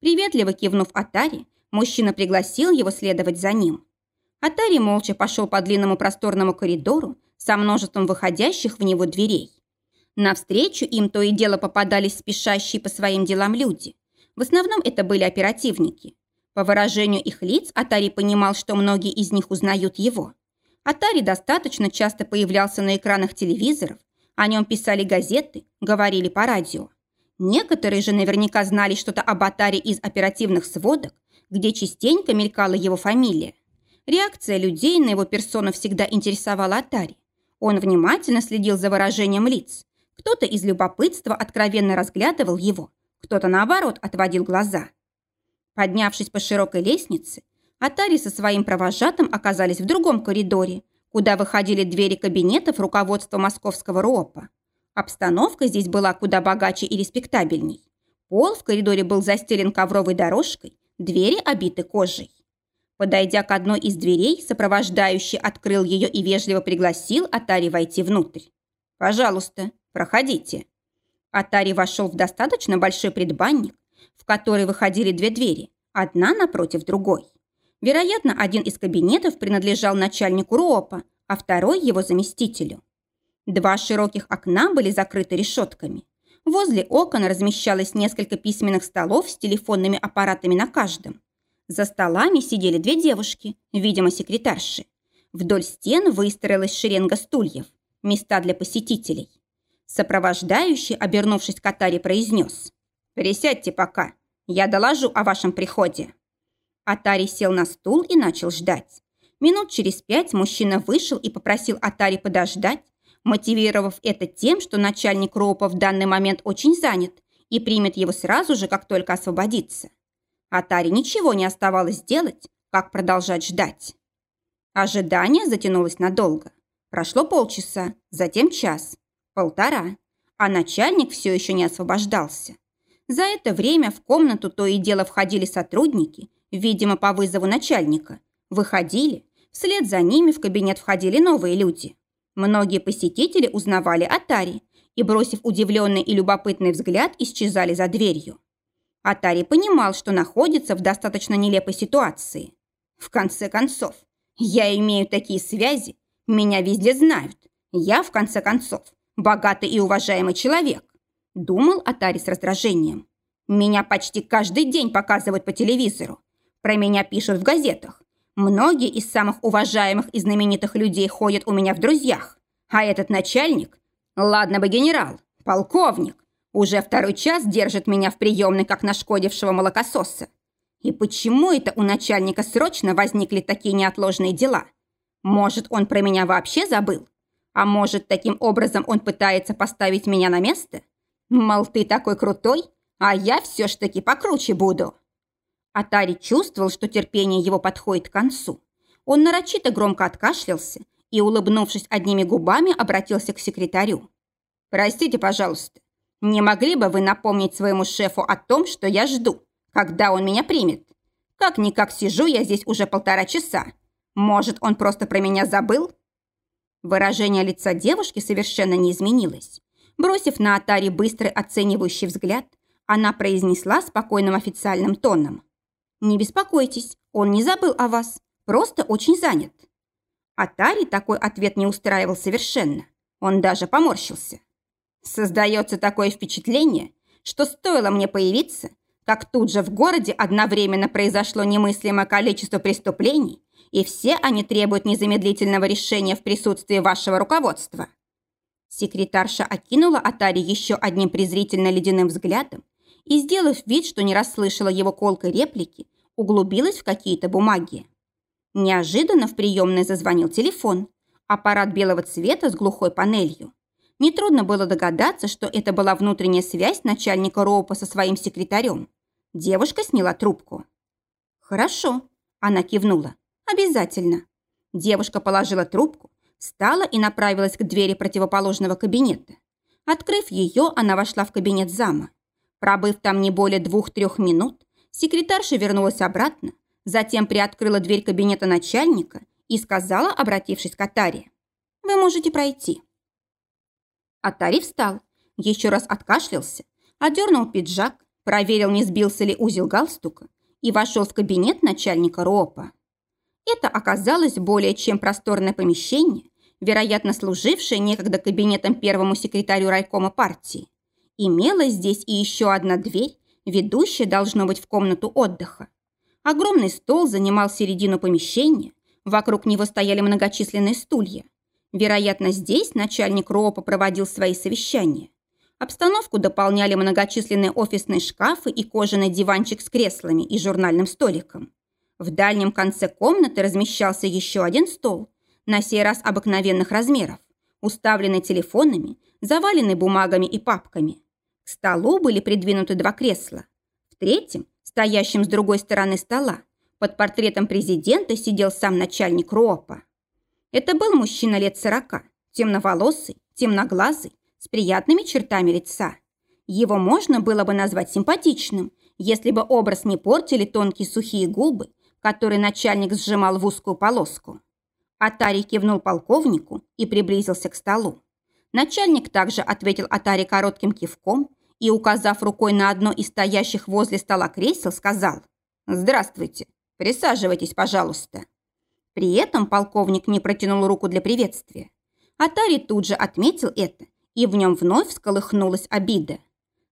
Приветливо кивнув Атари, мужчина пригласил его следовать за ним. Атари молча пошел по длинному просторному коридору со множеством выходящих в него дверей. Навстречу им то и дело попадались спешащие по своим делам люди. В основном это были оперативники. По выражению их лиц Атари понимал, что многие из них узнают его. Атари достаточно часто появлялся на экранах телевизоров, о нем писали газеты, говорили по радио. Некоторые же наверняка знали что-то об Атаре из оперативных сводок, где частенько мелькала его фамилия. Реакция людей на его персону всегда интересовала Атари. Он внимательно следил за выражением лиц. Кто-то из любопытства откровенно разглядывал его, кто-то, наоборот, отводил глаза. Поднявшись по широкой лестнице, Атари со своим провожатым оказались в другом коридоре, куда выходили двери кабинетов руководства московского РОПа. Обстановка здесь была куда богаче и респектабельней. Пол в коридоре был застелен ковровой дорожкой, двери обиты кожей. Подойдя к одной из дверей, сопровождающий открыл ее и вежливо пригласил Атари войти внутрь. «Пожалуйста, проходите». Атари вошел в достаточно большой предбанник, в который выходили две двери, одна напротив другой. Вероятно, один из кабинетов принадлежал начальнику РОПа, а второй его заместителю. Два широких окна были закрыты решетками. Возле окон размещалось несколько письменных столов с телефонными аппаратами на каждом. За столами сидели две девушки, видимо, секретарши. Вдоль стен выстроилась шеренга стульев, места для посетителей. Сопровождающий, обернувшись к Атаре, произнес. «Присядьте пока, я доложу о вашем приходе». Атари сел на стул и начал ждать. Минут через пять мужчина вышел и попросил Атари подождать, мотивировав это тем, что начальник РОПа в данный момент очень занят и примет его сразу же, как только освободится. Атаре ничего не оставалось делать, как продолжать ждать. Ожидание затянулось надолго. Прошло полчаса, затем час, полтора, а начальник все еще не освобождался. За это время в комнату то и дело входили сотрудники, видимо, по вызову начальника. Выходили, вслед за ними в кабинет входили новые люди. Многие посетители узнавали Атари и, бросив удивленный и любопытный взгляд, исчезали за дверью. Атари понимал, что находится в достаточно нелепой ситуации. В конце концов, я имею такие связи, меня везде знают. Я, в конце концов, богатый и уважаемый человек. Думал Атари с раздражением. Меня почти каждый день показывают по телевизору. Про меня пишут в газетах. Многие из самых уважаемых и знаменитых людей ходят у меня в друзьях. А этот начальник, ладно бы генерал, полковник, уже второй час держит меня в приемной, как нашкодившего молокососа. И почему это у начальника срочно возникли такие неотложные дела? Может, он про меня вообще забыл? А может, таким образом он пытается поставить меня на место? Мол, ты такой крутой, а я все ж таки покруче буду. Атари чувствовал, что терпение его подходит к концу. Он нарочито громко откашлялся и, улыбнувшись одними губами, обратился к секретарю. «Простите, пожалуйста, не могли бы вы напомнить своему шефу о том, что я жду, когда он меня примет? Как-никак сижу я здесь уже полтора часа. Может, он просто про меня забыл?» Выражение лица девушки совершенно не изменилось. Бросив на Атари быстрый оценивающий взгляд, она произнесла спокойным официальным тоном. «Не беспокойтесь, он не забыл о вас, просто очень занят». Атари такой ответ не устраивал совершенно. Он даже поморщился. Создается такое впечатление, что стоило мне появиться, как тут же в городе одновременно произошло немыслимое количество преступлений, и все они требуют незамедлительного решения в присутствии вашего руководства. Секретарша окинула Атари еще одним презрительно ледяным взглядом и, сделав вид, что не расслышала его колкой реплики, углубилась в какие-то бумаги. Неожиданно в приемной зазвонил телефон. Аппарат белого цвета с глухой панелью. Нетрудно было догадаться, что это была внутренняя связь начальника РОПа со своим секретарем. Девушка сняла трубку. «Хорошо», – она кивнула. «Обязательно». Девушка положила трубку, встала и направилась к двери противоположного кабинета. Открыв ее, она вошла в кабинет зама. Пробыв там не более двух-трех минут, секретарша вернулась обратно, затем приоткрыла дверь кабинета начальника и сказала, обратившись к Атаре, «Вы можете пройти». Атари встал, еще раз откашлялся, одернул пиджак, проверил, не сбился ли узел галстука и вошел в кабинет начальника РОПа. Это оказалось более чем просторное помещение, вероятно, служившее некогда кабинетом первому секретарю райкома партии. Имелась здесь и еще одна дверь, ведущая должно быть в комнату отдыха. Огромный стол занимал середину помещения, вокруг него стояли многочисленные стулья. Вероятно, здесь начальник РОПа проводил свои совещания. Обстановку дополняли многочисленные офисные шкафы и кожаный диванчик с креслами и журнальным столиком. В дальнем конце комнаты размещался еще один стол, на сей раз обыкновенных размеров, уставленный телефонами, заваленный бумагами и папками. К столу были придвинуты два кресла. В третьем, стоящем с другой стороны стола, под портретом президента сидел сам начальник РОПа. Это был мужчина лет сорока, темноволосый, темноглазый, с приятными чертами лица. Его можно было бы назвать симпатичным, если бы образ не портили тонкие сухие губы, которые начальник сжимал в узкую полоску. Атари кивнул полковнику и приблизился к столу. Начальник также ответил Атари коротким кивком и, указав рукой на одно из стоящих возле стола кресел, сказал «Здравствуйте, присаживайтесь, пожалуйста». При этом полковник не протянул руку для приветствия. Атари тут же отметил это, и в нем вновь всколыхнулась обида.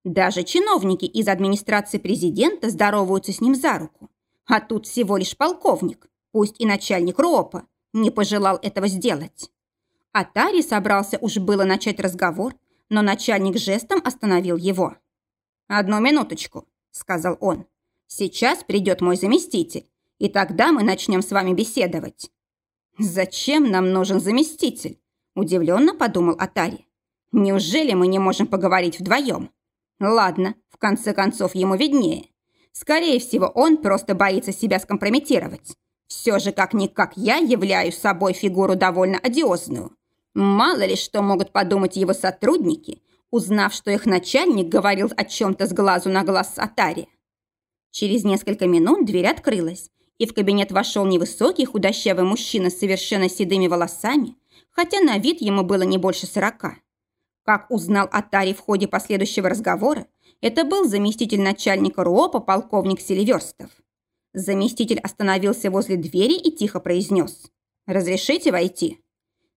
Даже чиновники из администрации президента здороваются с ним за руку. А тут всего лишь полковник, пусть и начальник РОПа, не пожелал этого сделать. Атари собрался уж было начать разговор, но начальник жестом остановил его. «Одну минуточку», — сказал он. «Сейчас придет мой заместитель и тогда мы начнем с вами беседовать». «Зачем нам нужен заместитель?» – удивленно подумал Атари. «Неужели мы не можем поговорить вдвоем?» «Ладно, в конце концов ему виднее. Скорее всего, он просто боится себя скомпрометировать. Все же, как-никак, я являю собой фигуру довольно одиозную. Мало ли что могут подумать его сотрудники, узнав, что их начальник говорил о чем-то с глазу на глаз с Атари. Через несколько минут дверь открылась, и в кабинет вошел невысокий худощавый мужчина с совершенно седыми волосами, хотя на вид ему было не больше сорока. Как узнал Атари в ходе последующего разговора, это был заместитель начальника РУОПа полковник Селиверстов. Заместитель остановился возле двери и тихо произнес «Разрешите войти?»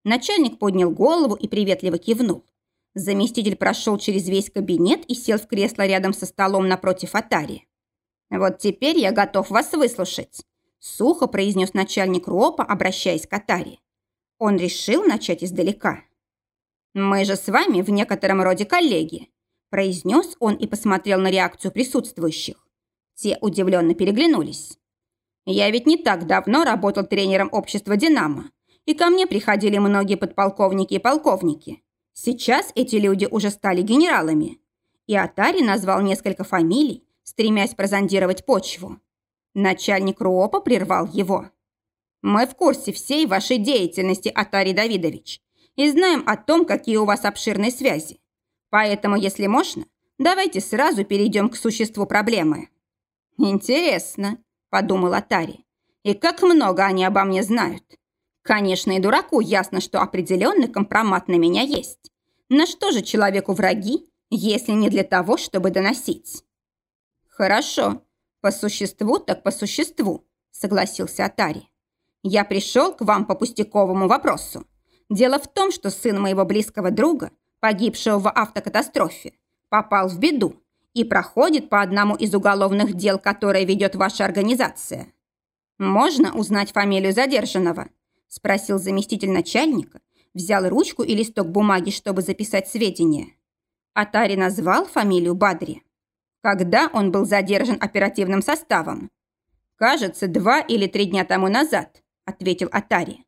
Начальник поднял голову и приветливо кивнул. Заместитель прошел через весь кабинет и сел в кресло рядом со столом напротив Атари. «Вот теперь я готов вас выслушать», – сухо произнес начальник РОПа, обращаясь к Атаре. Он решил начать издалека. «Мы же с вами в некотором роде коллеги», – произнес он и посмотрел на реакцию присутствующих. Те удивленно переглянулись. «Я ведь не так давно работал тренером общества «Динамо», и ко мне приходили многие подполковники и полковники. Сейчас эти люди уже стали генералами». И Атари назвал несколько фамилий, стремясь прозондировать почву. Начальник РУОПа прервал его. «Мы в курсе всей вашей деятельности, Атари Давидович, и знаем о том, какие у вас обширные связи. Поэтому, если можно, давайте сразу перейдем к существу проблемы». «Интересно», – подумал Атари, – «и как много они обо мне знают. Конечно, и дураку ясно, что определенный компромат на меня есть. На что же человеку враги, если не для того, чтобы доносить?» «Хорошо. По существу так по существу», – согласился Атари. «Я пришел к вам по пустяковому вопросу. Дело в том, что сын моего близкого друга, погибшего в автокатастрофе, попал в беду, и проходит по одному из уголовных дел, которые ведет ваша организация. Можно узнать фамилию задержанного? Спросил заместитель начальника, взял ручку и листок бумаги, чтобы записать сведения. Атари назвал фамилию Бадри. Когда он был задержан оперативным составом? Кажется, два или три дня тому назад, ответил Атари.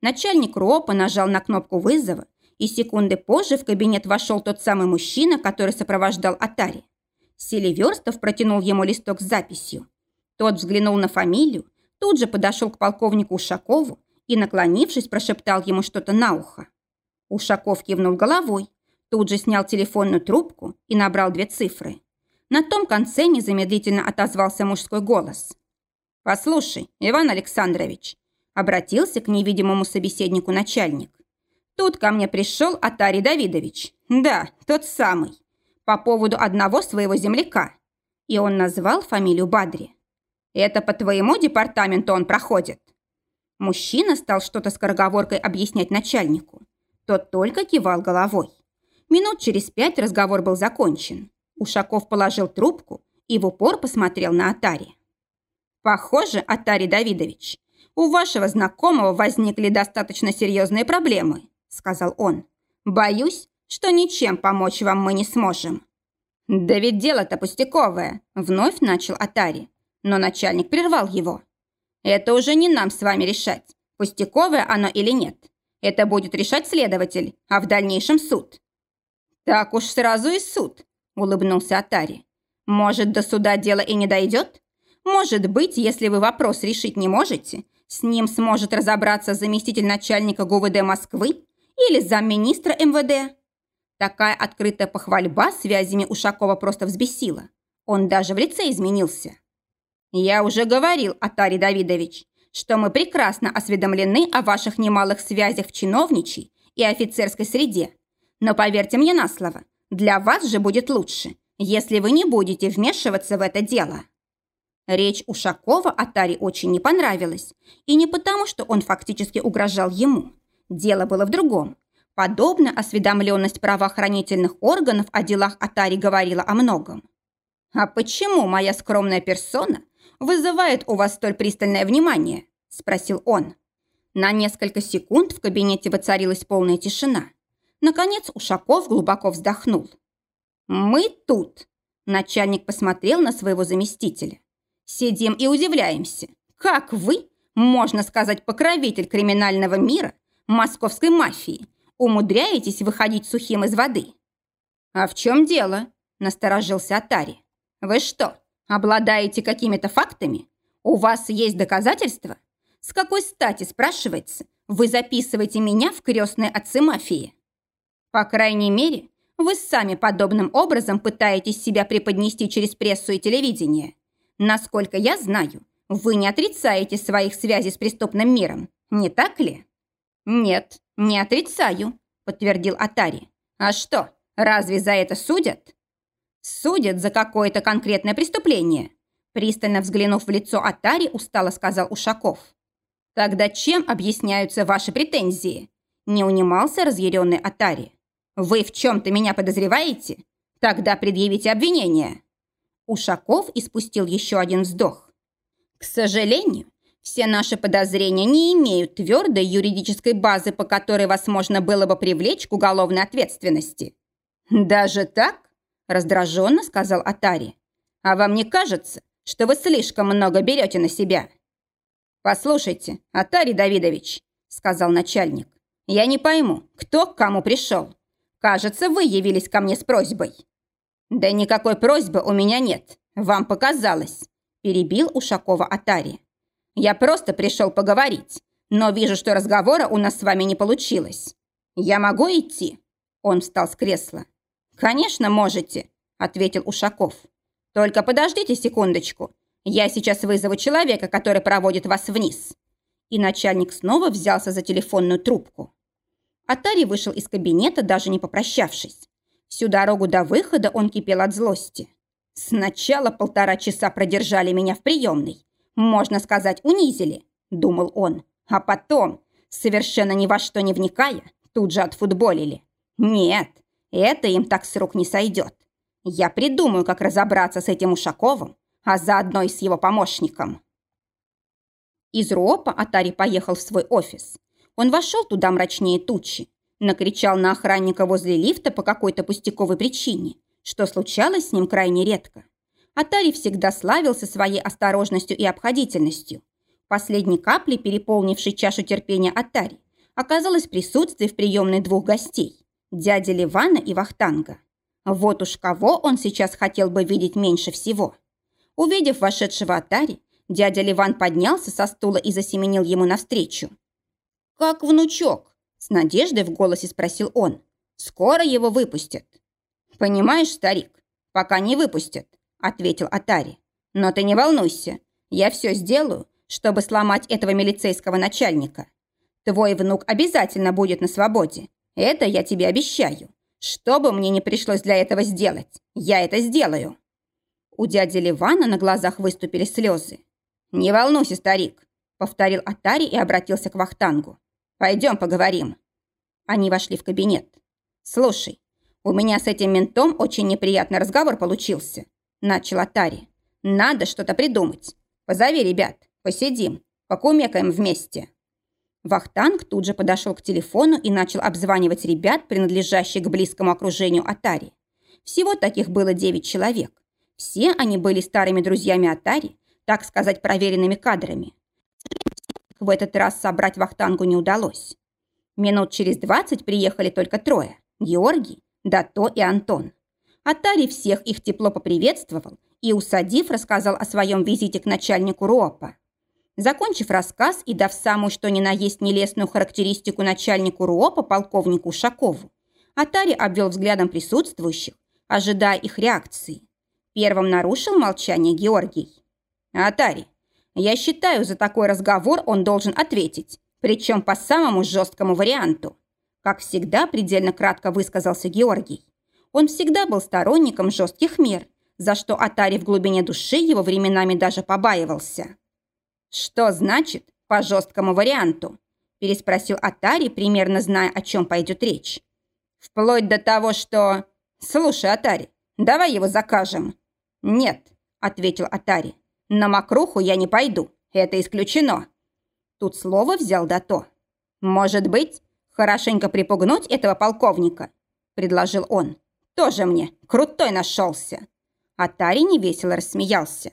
Начальник РОПа нажал на кнопку вызова, и секунды позже в кабинет вошел тот самый мужчина, который сопровождал Атари. Селиверстов протянул ему листок с записью. Тот взглянул на фамилию, тут же подошел к полковнику Ушакову и, наклонившись, прошептал ему что-то на ухо. Ушаков кивнул головой, тут же снял телефонную трубку и набрал две цифры. На том конце незамедлительно отозвался мужской голос. «Послушай, Иван Александрович», обратился к невидимому собеседнику начальник. «Тут ко мне пришел Атарий Давидович. Да, тот самый. По поводу одного своего земляка». И он назвал фамилию Бадри. «Это по твоему департаменту он проходит?» Мужчина стал что-то скороговоркой объяснять начальнику. Тот только кивал головой. Минут через пять разговор был закончен. Ушаков положил трубку и в упор посмотрел на Атари. «Похоже, Атари Давидович, у вашего знакомого возникли достаточно серьезные проблемы», сказал он. «Боюсь, что ничем помочь вам мы не сможем». «Да ведь дело-то пустяковое», вновь начал Атари. Но начальник прервал его. Это уже не нам с вами решать, пустяковое оно или нет. Это будет решать следователь, а в дальнейшем суд. Так уж сразу и суд, улыбнулся Атари. Может, до суда дело и не дойдет? Может быть, если вы вопрос решить не можете, с ним сможет разобраться заместитель начальника ГУВД Москвы или замминистра МВД. Такая открытая похвальба связями Ушакова просто взбесила. Он даже в лице изменился. «Я уже говорил, Атарий Давидович, что мы прекрасно осведомлены о ваших немалых связях в чиновничьей и офицерской среде. Но поверьте мне на слово, для вас же будет лучше, если вы не будете вмешиваться в это дело». Речь Ушакова Атаре очень не понравилась. И не потому, что он фактически угрожал ему. Дело было в другом. Подобно осведомленность правоохранительных органов о делах Атари говорила о многом. «А почему моя скромная персона вызывает у вас столь пристальное внимание?» – спросил он. На несколько секунд в кабинете воцарилась полная тишина. Наконец Ушаков глубоко вздохнул. «Мы тут!» – начальник посмотрел на своего заместителя. «Сидим и удивляемся. Как вы, можно сказать, покровитель криминального мира, московской мафии, умудряетесь выходить сухим из воды?» «А в чем дело?» – насторожился Атари. «Вы что, Обладаете какими-то фактами? У вас есть доказательства? С какой стати, спрашивается, вы записываете меня в крестные отцы мафии? По крайней мере, вы сами подобным образом пытаетесь себя преподнести через прессу и телевидение. Насколько я знаю, вы не отрицаете своих связей с преступным миром, не так ли? Нет, не отрицаю, подтвердил Атари. А что, разве за это судят? Судят за какое-то конкретное преступление. Пристально взглянув в лицо Атари, устало сказал Ушаков. Тогда чем объясняются ваши претензии? Не унимался разъяренный Атари. Вы в чем-то меня подозреваете? Тогда предъявите обвинение. Ушаков испустил еще один вздох. К сожалению, все наши подозрения не имеют твердой юридической базы, по которой вас можно было бы привлечь к уголовной ответственности. Даже так? Раздраженно сказал Атари. «А вам не кажется, что вы слишком много берете на себя?» «Послушайте, Атари Давидович», — сказал начальник, «я не пойму, кто к кому пришел. Кажется, вы явились ко мне с просьбой». «Да никакой просьбы у меня нет. Вам показалось», — перебил Ушакова Атари. «Я просто пришел поговорить, но вижу, что разговора у нас с вами не получилось. Я могу идти?» Он встал с кресла. «Конечно, можете», – ответил Ушаков. «Только подождите секундочку. Я сейчас вызову человека, который проводит вас вниз». И начальник снова взялся за телефонную трубку. Атари вышел из кабинета, даже не попрощавшись. Всю дорогу до выхода он кипел от злости. «Сначала полтора часа продержали меня в приемной. Можно сказать, унизили», – думал он. «А потом, совершенно ни во что не вникая, тут же отфутболили. Нет, это им так с рук не сойдет. Я придумаю, как разобраться с этим Ушаковым, а заодно и с его помощником. Из Руопа Атари поехал в свой офис. Он вошел туда мрачнее тучи, накричал на охранника возле лифта по какой-то пустяковой причине, что случалось с ним крайне редко. Атари всегда славился своей осторожностью и обходительностью. Последней каплей, переполнившей чашу терпения Атари, оказалось присутствие в приемной двух гостей – дяди Ливана и Вахтанга. Вот уж кого он сейчас хотел бы видеть меньше всего. Увидев вошедшего Атари, дядя Ливан поднялся со стула и засеменил ему навстречу. «Как внучок?» – с надеждой в голосе спросил он. «Скоро его выпустят». «Понимаешь, старик, пока не выпустят», – ответил Атари. «Но ты не волнуйся, я все сделаю, чтобы сломать этого милицейского начальника. Твой внук обязательно будет на свободе. Это я тебе обещаю. Что бы мне не пришлось для этого сделать, я это сделаю». У дяди Ливана на глазах выступили слезы. «Не волнуйся, старик», — повторил Атари и обратился к Вахтангу. «Пойдем поговорим». Они вошли в кабинет. «Слушай, у меня с этим ментом очень неприятный разговор получился», — начал Атари. «Надо что-то придумать. Позови ребят, посидим, покумекаем вместе». Вахтанг тут же подошел к телефону и начал обзванивать ребят, принадлежащих к близкому окружению Атари. Всего таких было девять человек. Все они были старыми друзьями Атари, так сказать, проверенными кадрами. В этот раз собрать Вахтангу не удалось. Минут через двадцать приехали только трое – Георгий, Дато и Антон. Атари всех их тепло поприветствовал и, усадив, рассказал о своем визите к начальнику РОПа. Закончив рассказ и дав самую что ни на есть нелестную характеристику начальнику РУОПа полковнику Ушакову, Атари обвел взглядом присутствующих, ожидая их реакции. Первым нарушил молчание Георгий. «Атари, я считаю, за такой разговор он должен ответить, причем по самому жесткому варианту». Как всегда, предельно кратко высказался Георгий. Он всегда был сторонником жестких мер, за что Атари в глубине души его временами даже побаивался. «Что значит по жесткому варианту?» переспросил Атари, примерно зная, о чем пойдет речь. «Вплоть до того, что...» «Слушай, Атари, давай его закажем». «Нет», — ответил Атари. «На мокруху я не пойду. Это исключено». Тут слово взял Дато. «Может быть, хорошенько припугнуть этого полковника?» — предложил он. «Тоже мне крутой нашелся». Атари невесело рассмеялся.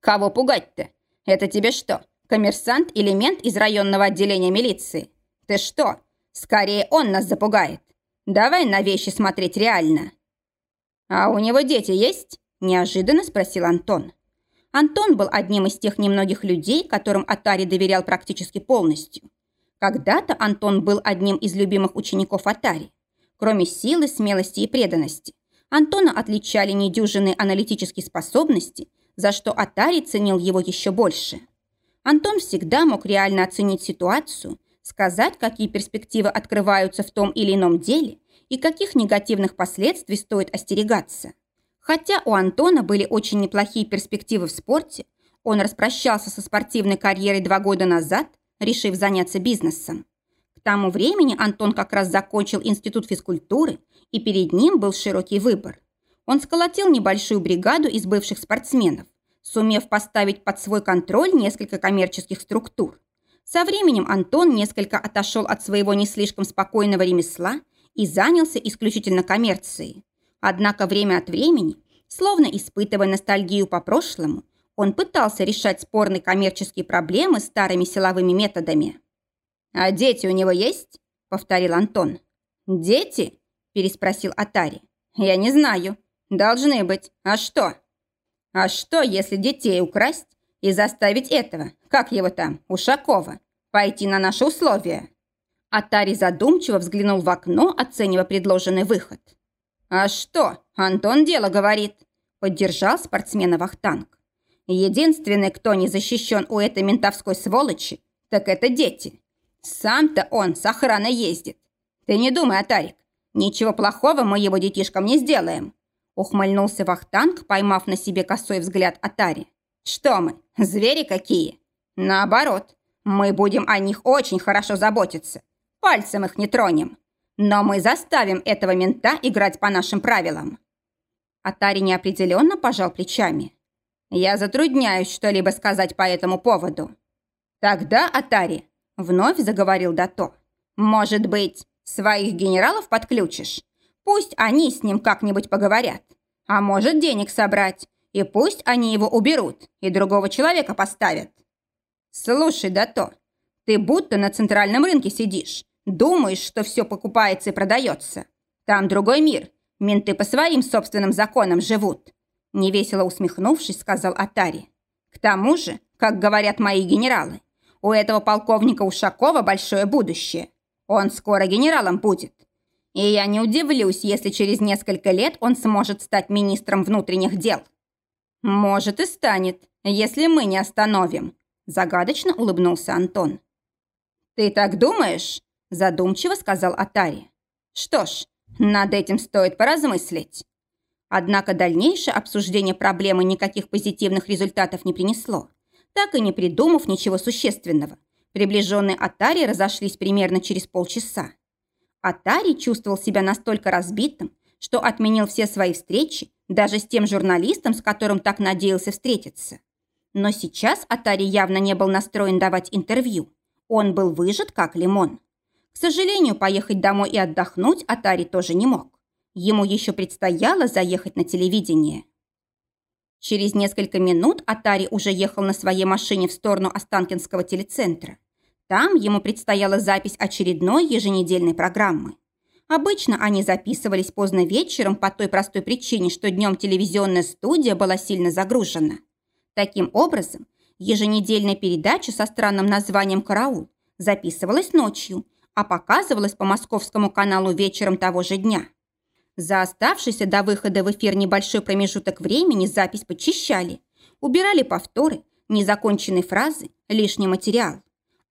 «Кого пугать-то? Это тебе что, коммерсант или мент из районного отделения милиции? Ты что? Скорее он нас запугает. Давай на вещи смотреть реально. А у него дети есть? Неожиданно спросил Антон. Антон был одним из тех немногих людей, которым Атари доверял практически полностью. Когда-то Антон был одним из любимых учеников Атари. Кроме силы, смелости и преданности, Антона отличали недюжинные аналитические способности за что Атари ценил его еще больше. Антон всегда мог реально оценить ситуацию, сказать, какие перспективы открываются в том или ином деле и каких негативных последствий стоит остерегаться. Хотя у Антона были очень неплохие перспективы в спорте, он распрощался со спортивной карьерой два года назад, решив заняться бизнесом. К тому времени Антон как раз закончил институт физкультуры, и перед ним был широкий выбор. Он сколотил небольшую бригаду из бывших спортсменов, сумев поставить под свой контроль несколько коммерческих структур. Со временем Антон несколько отошел от своего не слишком спокойного ремесла и занялся исключительно коммерцией. Однако время от времени, словно испытывая ностальгию по прошлому, он пытался решать спорные коммерческие проблемы старыми силовыми методами. «А дети у него есть?» – повторил Антон. «Дети?» – переспросил Атари. «Я не знаю. Должны быть. А что? А что, если детей украсть и заставить этого, как его там, Ушакова, пойти на наши условия? Атари задумчиво взглянул в окно, оценивая предложенный выход. «А что? Антон дело говорит», – поддержал спортсмена Вахтанг. «Единственный, кто не защищен у этой ментовской сволочи, так это дети. Сам-то он с охраной ездит. Ты не думай, Атарик, ничего плохого мы его детишкам не сделаем. Ухмыльнулся Вахтанг, поймав на себе косой взгляд Атари. «Что мы, звери какие? Наоборот, мы будем о них очень хорошо заботиться. Пальцем их не тронем. Но мы заставим этого мента играть по нашим правилам». Атари неопределенно пожал плечами. «Я затрудняюсь что-либо сказать по этому поводу». «Тогда, Атари», — вновь заговорил Дато, «может быть, своих генералов подключишь? Пусть они с ним как-нибудь поговорят. А может, денег собрать, и пусть они его уберут и другого человека поставят». «Слушай, Дато, ты будто на центральном рынке сидишь, думаешь, что все покупается и продается. Там другой мир, менты по своим собственным законам живут. Невесело усмехнувшись, сказал Атари. К тому же, как говорят мои генералы, у этого полковника Ушакова большое будущее. Он скоро генералом будет. И я не удивлюсь, если через несколько лет он сможет стать министром внутренних дел. Может и станет, если мы не остановим. Загадочно улыбнулся Антон. «Ты так думаешь?» – задумчиво сказал Атари. «Что ж, над этим стоит поразмыслить». Однако дальнейшее обсуждение проблемы никаких позитивных результатов не принесло, так и не придумав ничего существенного. Приближенные Атари разошлись примерно через полчаса. Атари чувствовал себя настолько разбитым, что отменил все свои встречи, даже с тем журналистом, с которым так надеялся встретиться. Но сейчас Атари явно не был настроен давать интервью. Он был выжат, как лимон. К сожалению, поехать домой и отдохнуть Атари тоже не мог. Ему еще предстояло заехать на телевидение. Через несколько минут Атари уже ехал на своей машине в сторону Останкинского телецентра. Там ему предстояла запись очередной еженедельной программы. Обычно они записывались поздно вечером по той простой причине, что днем телевизионная студия была сильно загружена. Таким образом, еженедельная передача со странным названием «Караул» записывалась ночью, а показывалась по московскому каналу вечером того же дня. За оставшийся до выхода в эфир небольшой промежуток времени запись почищали, убирали повторы, незаконченные фразы, лишний материал.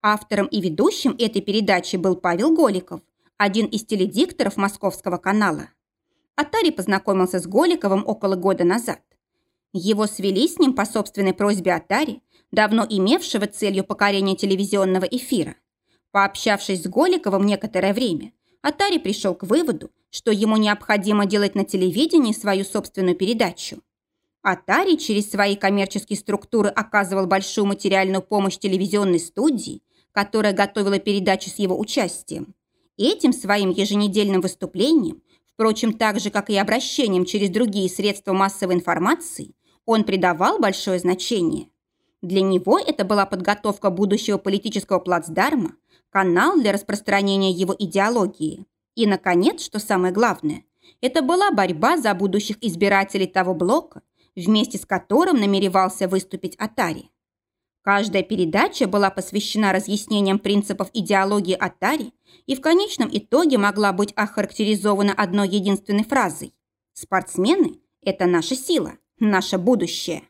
Автором и ведущим этой передачи был Павел Голиков, один из теледикторов московского канала. Атари познакомился с Голиковым около года назад. Его свели с ним по собственной просьбе Атари, давно имевшего целью покорения телевизионного эфира. Пообщавшись с Голиковым некоторое время, Атари пришел к выводу, что ему необходимо делать на телевидении свою собственную передачу. Атари через свои коммерческие структуры оказывал большую материальную помощь телевизионной студии, которая готовила передачу с его участием. Этим своим еженедельным выступлением, впрочем, так же, как и обращением через другие средства массовой информации, он придавал большое значение. Для него это была подготовка будущего политического плацдарма, канал для распространения его идеологии. И, наконец, что самое главное, это была борьба за будущих избирателей того блока, вместе с которым намеревался выступить Атари. Каждая передача была посвящена разъяснениям принципов идеологии Атари и в конечном итоге могла быть охарактеризована одной единственной фразой «Спортсмены – это наша сила, наше будущее».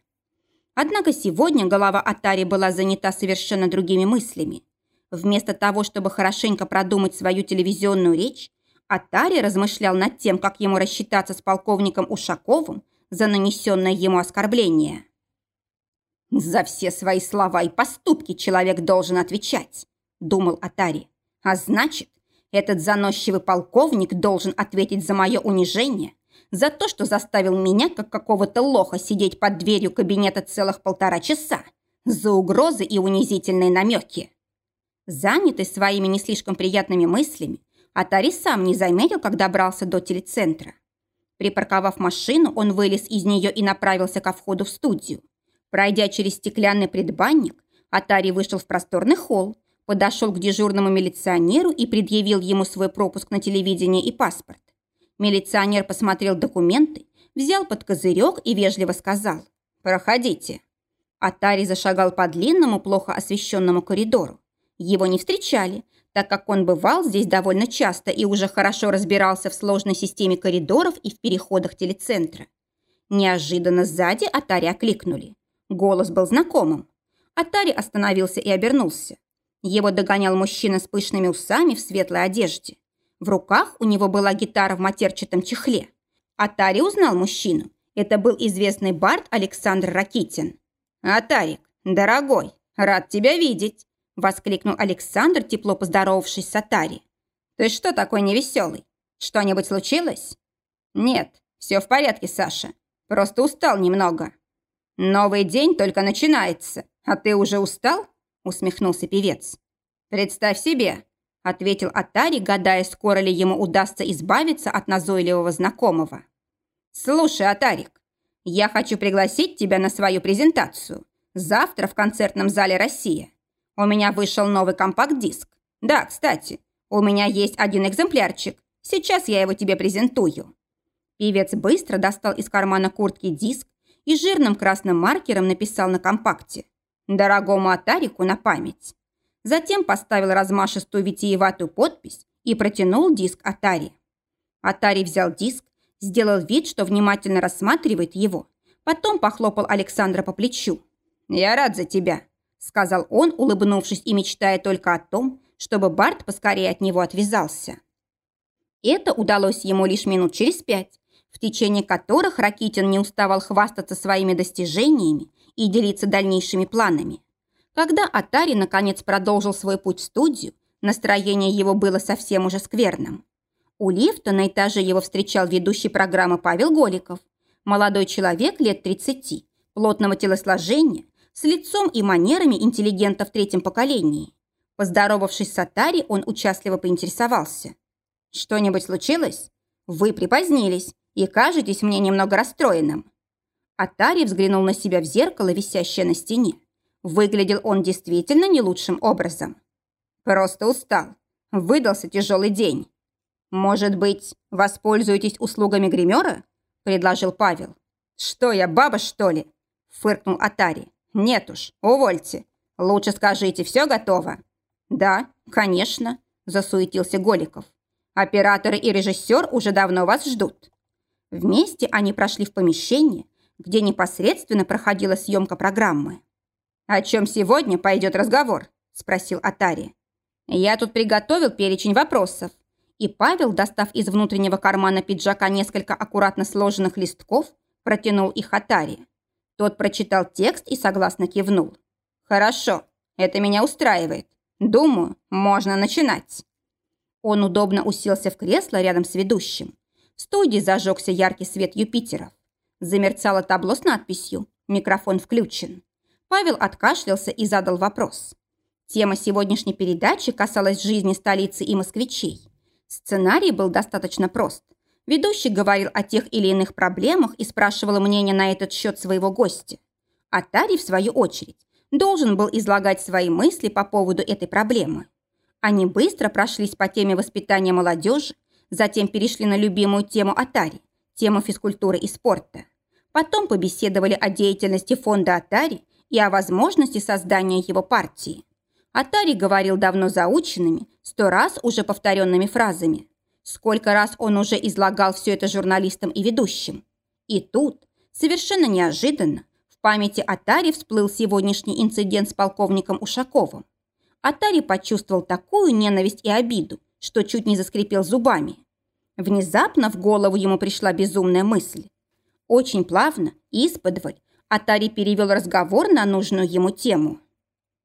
Однако сегодня голова Атари была занята совершенно другими мыслями. Вместо того, чтобы хорошенько продумать свою телевизионную речь, Атари размышлял над тем, как ему рассчитаться с полковником Ушаковым за нанесенное ему оскорбление. «За все свои слова и поступки человек должен отвечать», – думал Атари. «А значит, этот заносчивый полковник должен ответить за мое унижение, за то, что заставил меня, как какого-то лоха, сидеть под дверью кабинета целых полтора часа, за угрозы и унизительные намеки». Занятый своими не слишком приятными мыслями, Атари сам не заметил, как добрался до телецентра. Припарковав машину, он вылез из нее и направился ко входу в студию. Пройдя через стеклянный предбанник, Атари вышел в просторный холл, подошел к дежурному милиционеру и предъявил ему свой пропуск на телевидение и паспорт. Милиционер посмотрел документы, взял под козырек и вежливо сказал «Проходите». Атари зашагал по длинному, плохо освещенному коридору. Его не встречали, так как он бывал здесь довольно часто и уже хорошо разбирался в сложной системе коридоров и в переходах телецентра. Неожиданно сзади Атари окликнули. Голос был знакомым. Атари остановился и обернулся. Его догонял мужчина с пышными усами в светлой одежде. В руках у него была гитара в матерчатом чехле. Атари узнал мужчину. Это был известный бард Александр Ракитин. «Атарик, дорогой, рад тебя видеть!» – воскликнул Александр, тепло поздоровавшись с Атари. «Ты что такой невеселый? Что-нибудь случилось?» «Нет, Все в порядке, Саша. Просто устал немного». «Новый день только начинается, а ты уже устал?» усмехнулся певец. «Представь себе», – ответил Атари, гадая, скоро ли ему удастся избавиться от назойливого знакомого. «Слушай, Атарик, я хочу пригласить тебя на свою презентацию. Завтра в концертном зале «Россия». У меня вышел новый компакт-диск. Да, кстати, у меня есть один экземплярчик. Сейчас я его тебе презентую». Певец быстро достал из кармана куртки диск и жирным красным маркером написал на компакте Дорогому Атарику на память. Затем поставил размашистую витиеватую подпись и протянул диск Атари. Атари взял диск, сделал вид, что внимательно рассматривает его, потом похлопал Александра по плечу. «Я рад за тебя», – сказал он, улыбнувшись и мечтая только о том, чтобы Барт поскорее от него отвязался. Это удалось ему лишь минут через пять, в течение которых Ракитин не уставал хвастаться своими достижениями и делиться дальнейшими планами. Когда Атари наконец продолжил свой путь в студию, настроение его было совсем уже скверным. У лифта на этаже его встречал ведущий программы Павел Голиков, молодой человек лет 30, плотного телосложения, с лицом и манерами интеллигента в третьем поколении. Поздоровавшись с Атари, он участливо поинтересовался. «Что-нибудь случилось? Вы припозднились и кажетесь мне немного расстроенным». Атари взглянул на себя в зеркало, висящее на стене. Выглядел он действительно не лучшим образом. Просто устал. Выдался тяжелый день. «Может быть, воспользуетесь услугами гримера?» – предложил Павел. «Что я, баба, что ли?» – фыркнул Атари. «Нет уж, увольте. Лучше скажите, все готово?» «Да, конечно», – засуетился Голиков. «Операторы и режиссер уже давно вас ждут». Вместе они прошли в помещение, где непосредственно проходила съемка программы. «О чем сегодня пойдет разговор?» – спросил Атари. «Я тут приготовил перечень вопросов». И Павел, достав из внутреннего кармана пиджака несколько аккуратно сложенных листков, протянул их Атари. Тот прочитал текст и согласно кивнул. «Хорошо, это меня устраивает. Думаю, можно начинать». Он удобно уселся в кресло рядом с ведущим. В студии зажегся яркий свет Юпитеров. Замерцало табло с надписью «Микрофон включен». Павел откашлялся и задал вопрос. Тема сегодняшней передачи касалась жизни столицы и москвичей. Сценарий был достаточно прост. Ведущий говорил о тех или иных проблемах и спрашивал мнение на этот счет своего гостя. А Тари, в свою очередь, должен был излагать свои мысли по поводу этой проблемы. Они быстро прошлись по теме воспитания молодежи, затем перешли на любимую тему Атари – тему физкультуры и спорта. Потом побеседовали о деятельности фонда Атари и о возможности создания его партии. Атари говорил давно заученными, сто раз уже повторенными фразами. Сколько раз он уже излагал все это журналистам и ведущим. И тут, совершенно неожиданно, в памяти Атари всплыл сегодняшний инцидент с полковником Ушаковым. Атари почувствовал такую ненависть и обиду, что чуть не заскрипел зубами. Внезапно в голову ему пришла безумная мысль. Очень плавно, исподволь, Атари перевел разговор на нужную ему тему.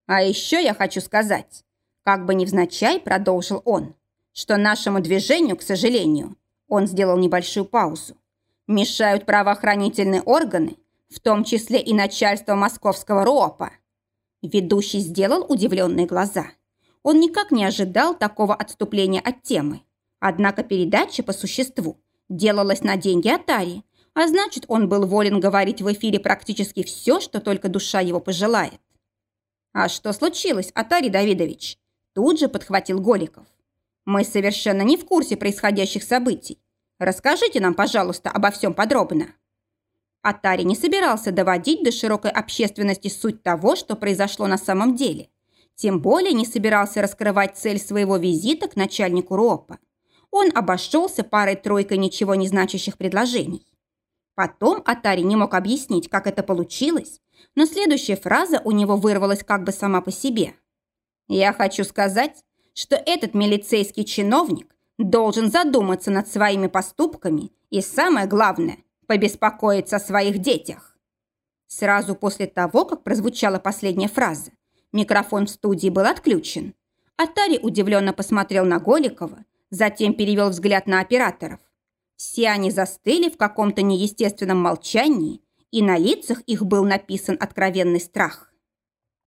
«А еще я хочу сказать», как бы невзначай продолжил он, что нашему движению, к сожалению, он сделал небольшую паузу, мешают правоохранительные органы, в том числе и начальство московского РОПа. Ведущий сделал удивленные глаза. Он никак не ожидал такого отступления от темы. Однако передача по существу делалась на деньги Атари, а значит, он был волен говорить в эфире практически все, что только душа его пожелает. «А что случилось, Атари Давидович?» Тут же подхватил Голиков. «Мы совершенно не в курсе происходящих событий. Расскажите нам, пожалуйста, обо всем подробно». Атари не собирался доводить до широкой общественности суть того, что произошло на самом деле. Тем более не собирался раскрывать цель своего визита к начальнику РОПа. Он обошелся парой-тройкой ничего не значащих предложений. Потом Атари не мог объяснить, как это получилось, но следующая фраза у него вырвалась как бы сама по себе. «Я хочу сказать, что этот милицейский чиновник должен задуматься над своими поступками и, самое главное, побеспокоиться о своих детях». Сразу после того, как прозвучала последняя фраза, микрофон в студии был отключен. Атари удивленно посмотрел на Голикова, затем перевел взгляд на операторов. Все они застыли в каком-то неестественном молчании, и на лицах их был написан откровенный страх.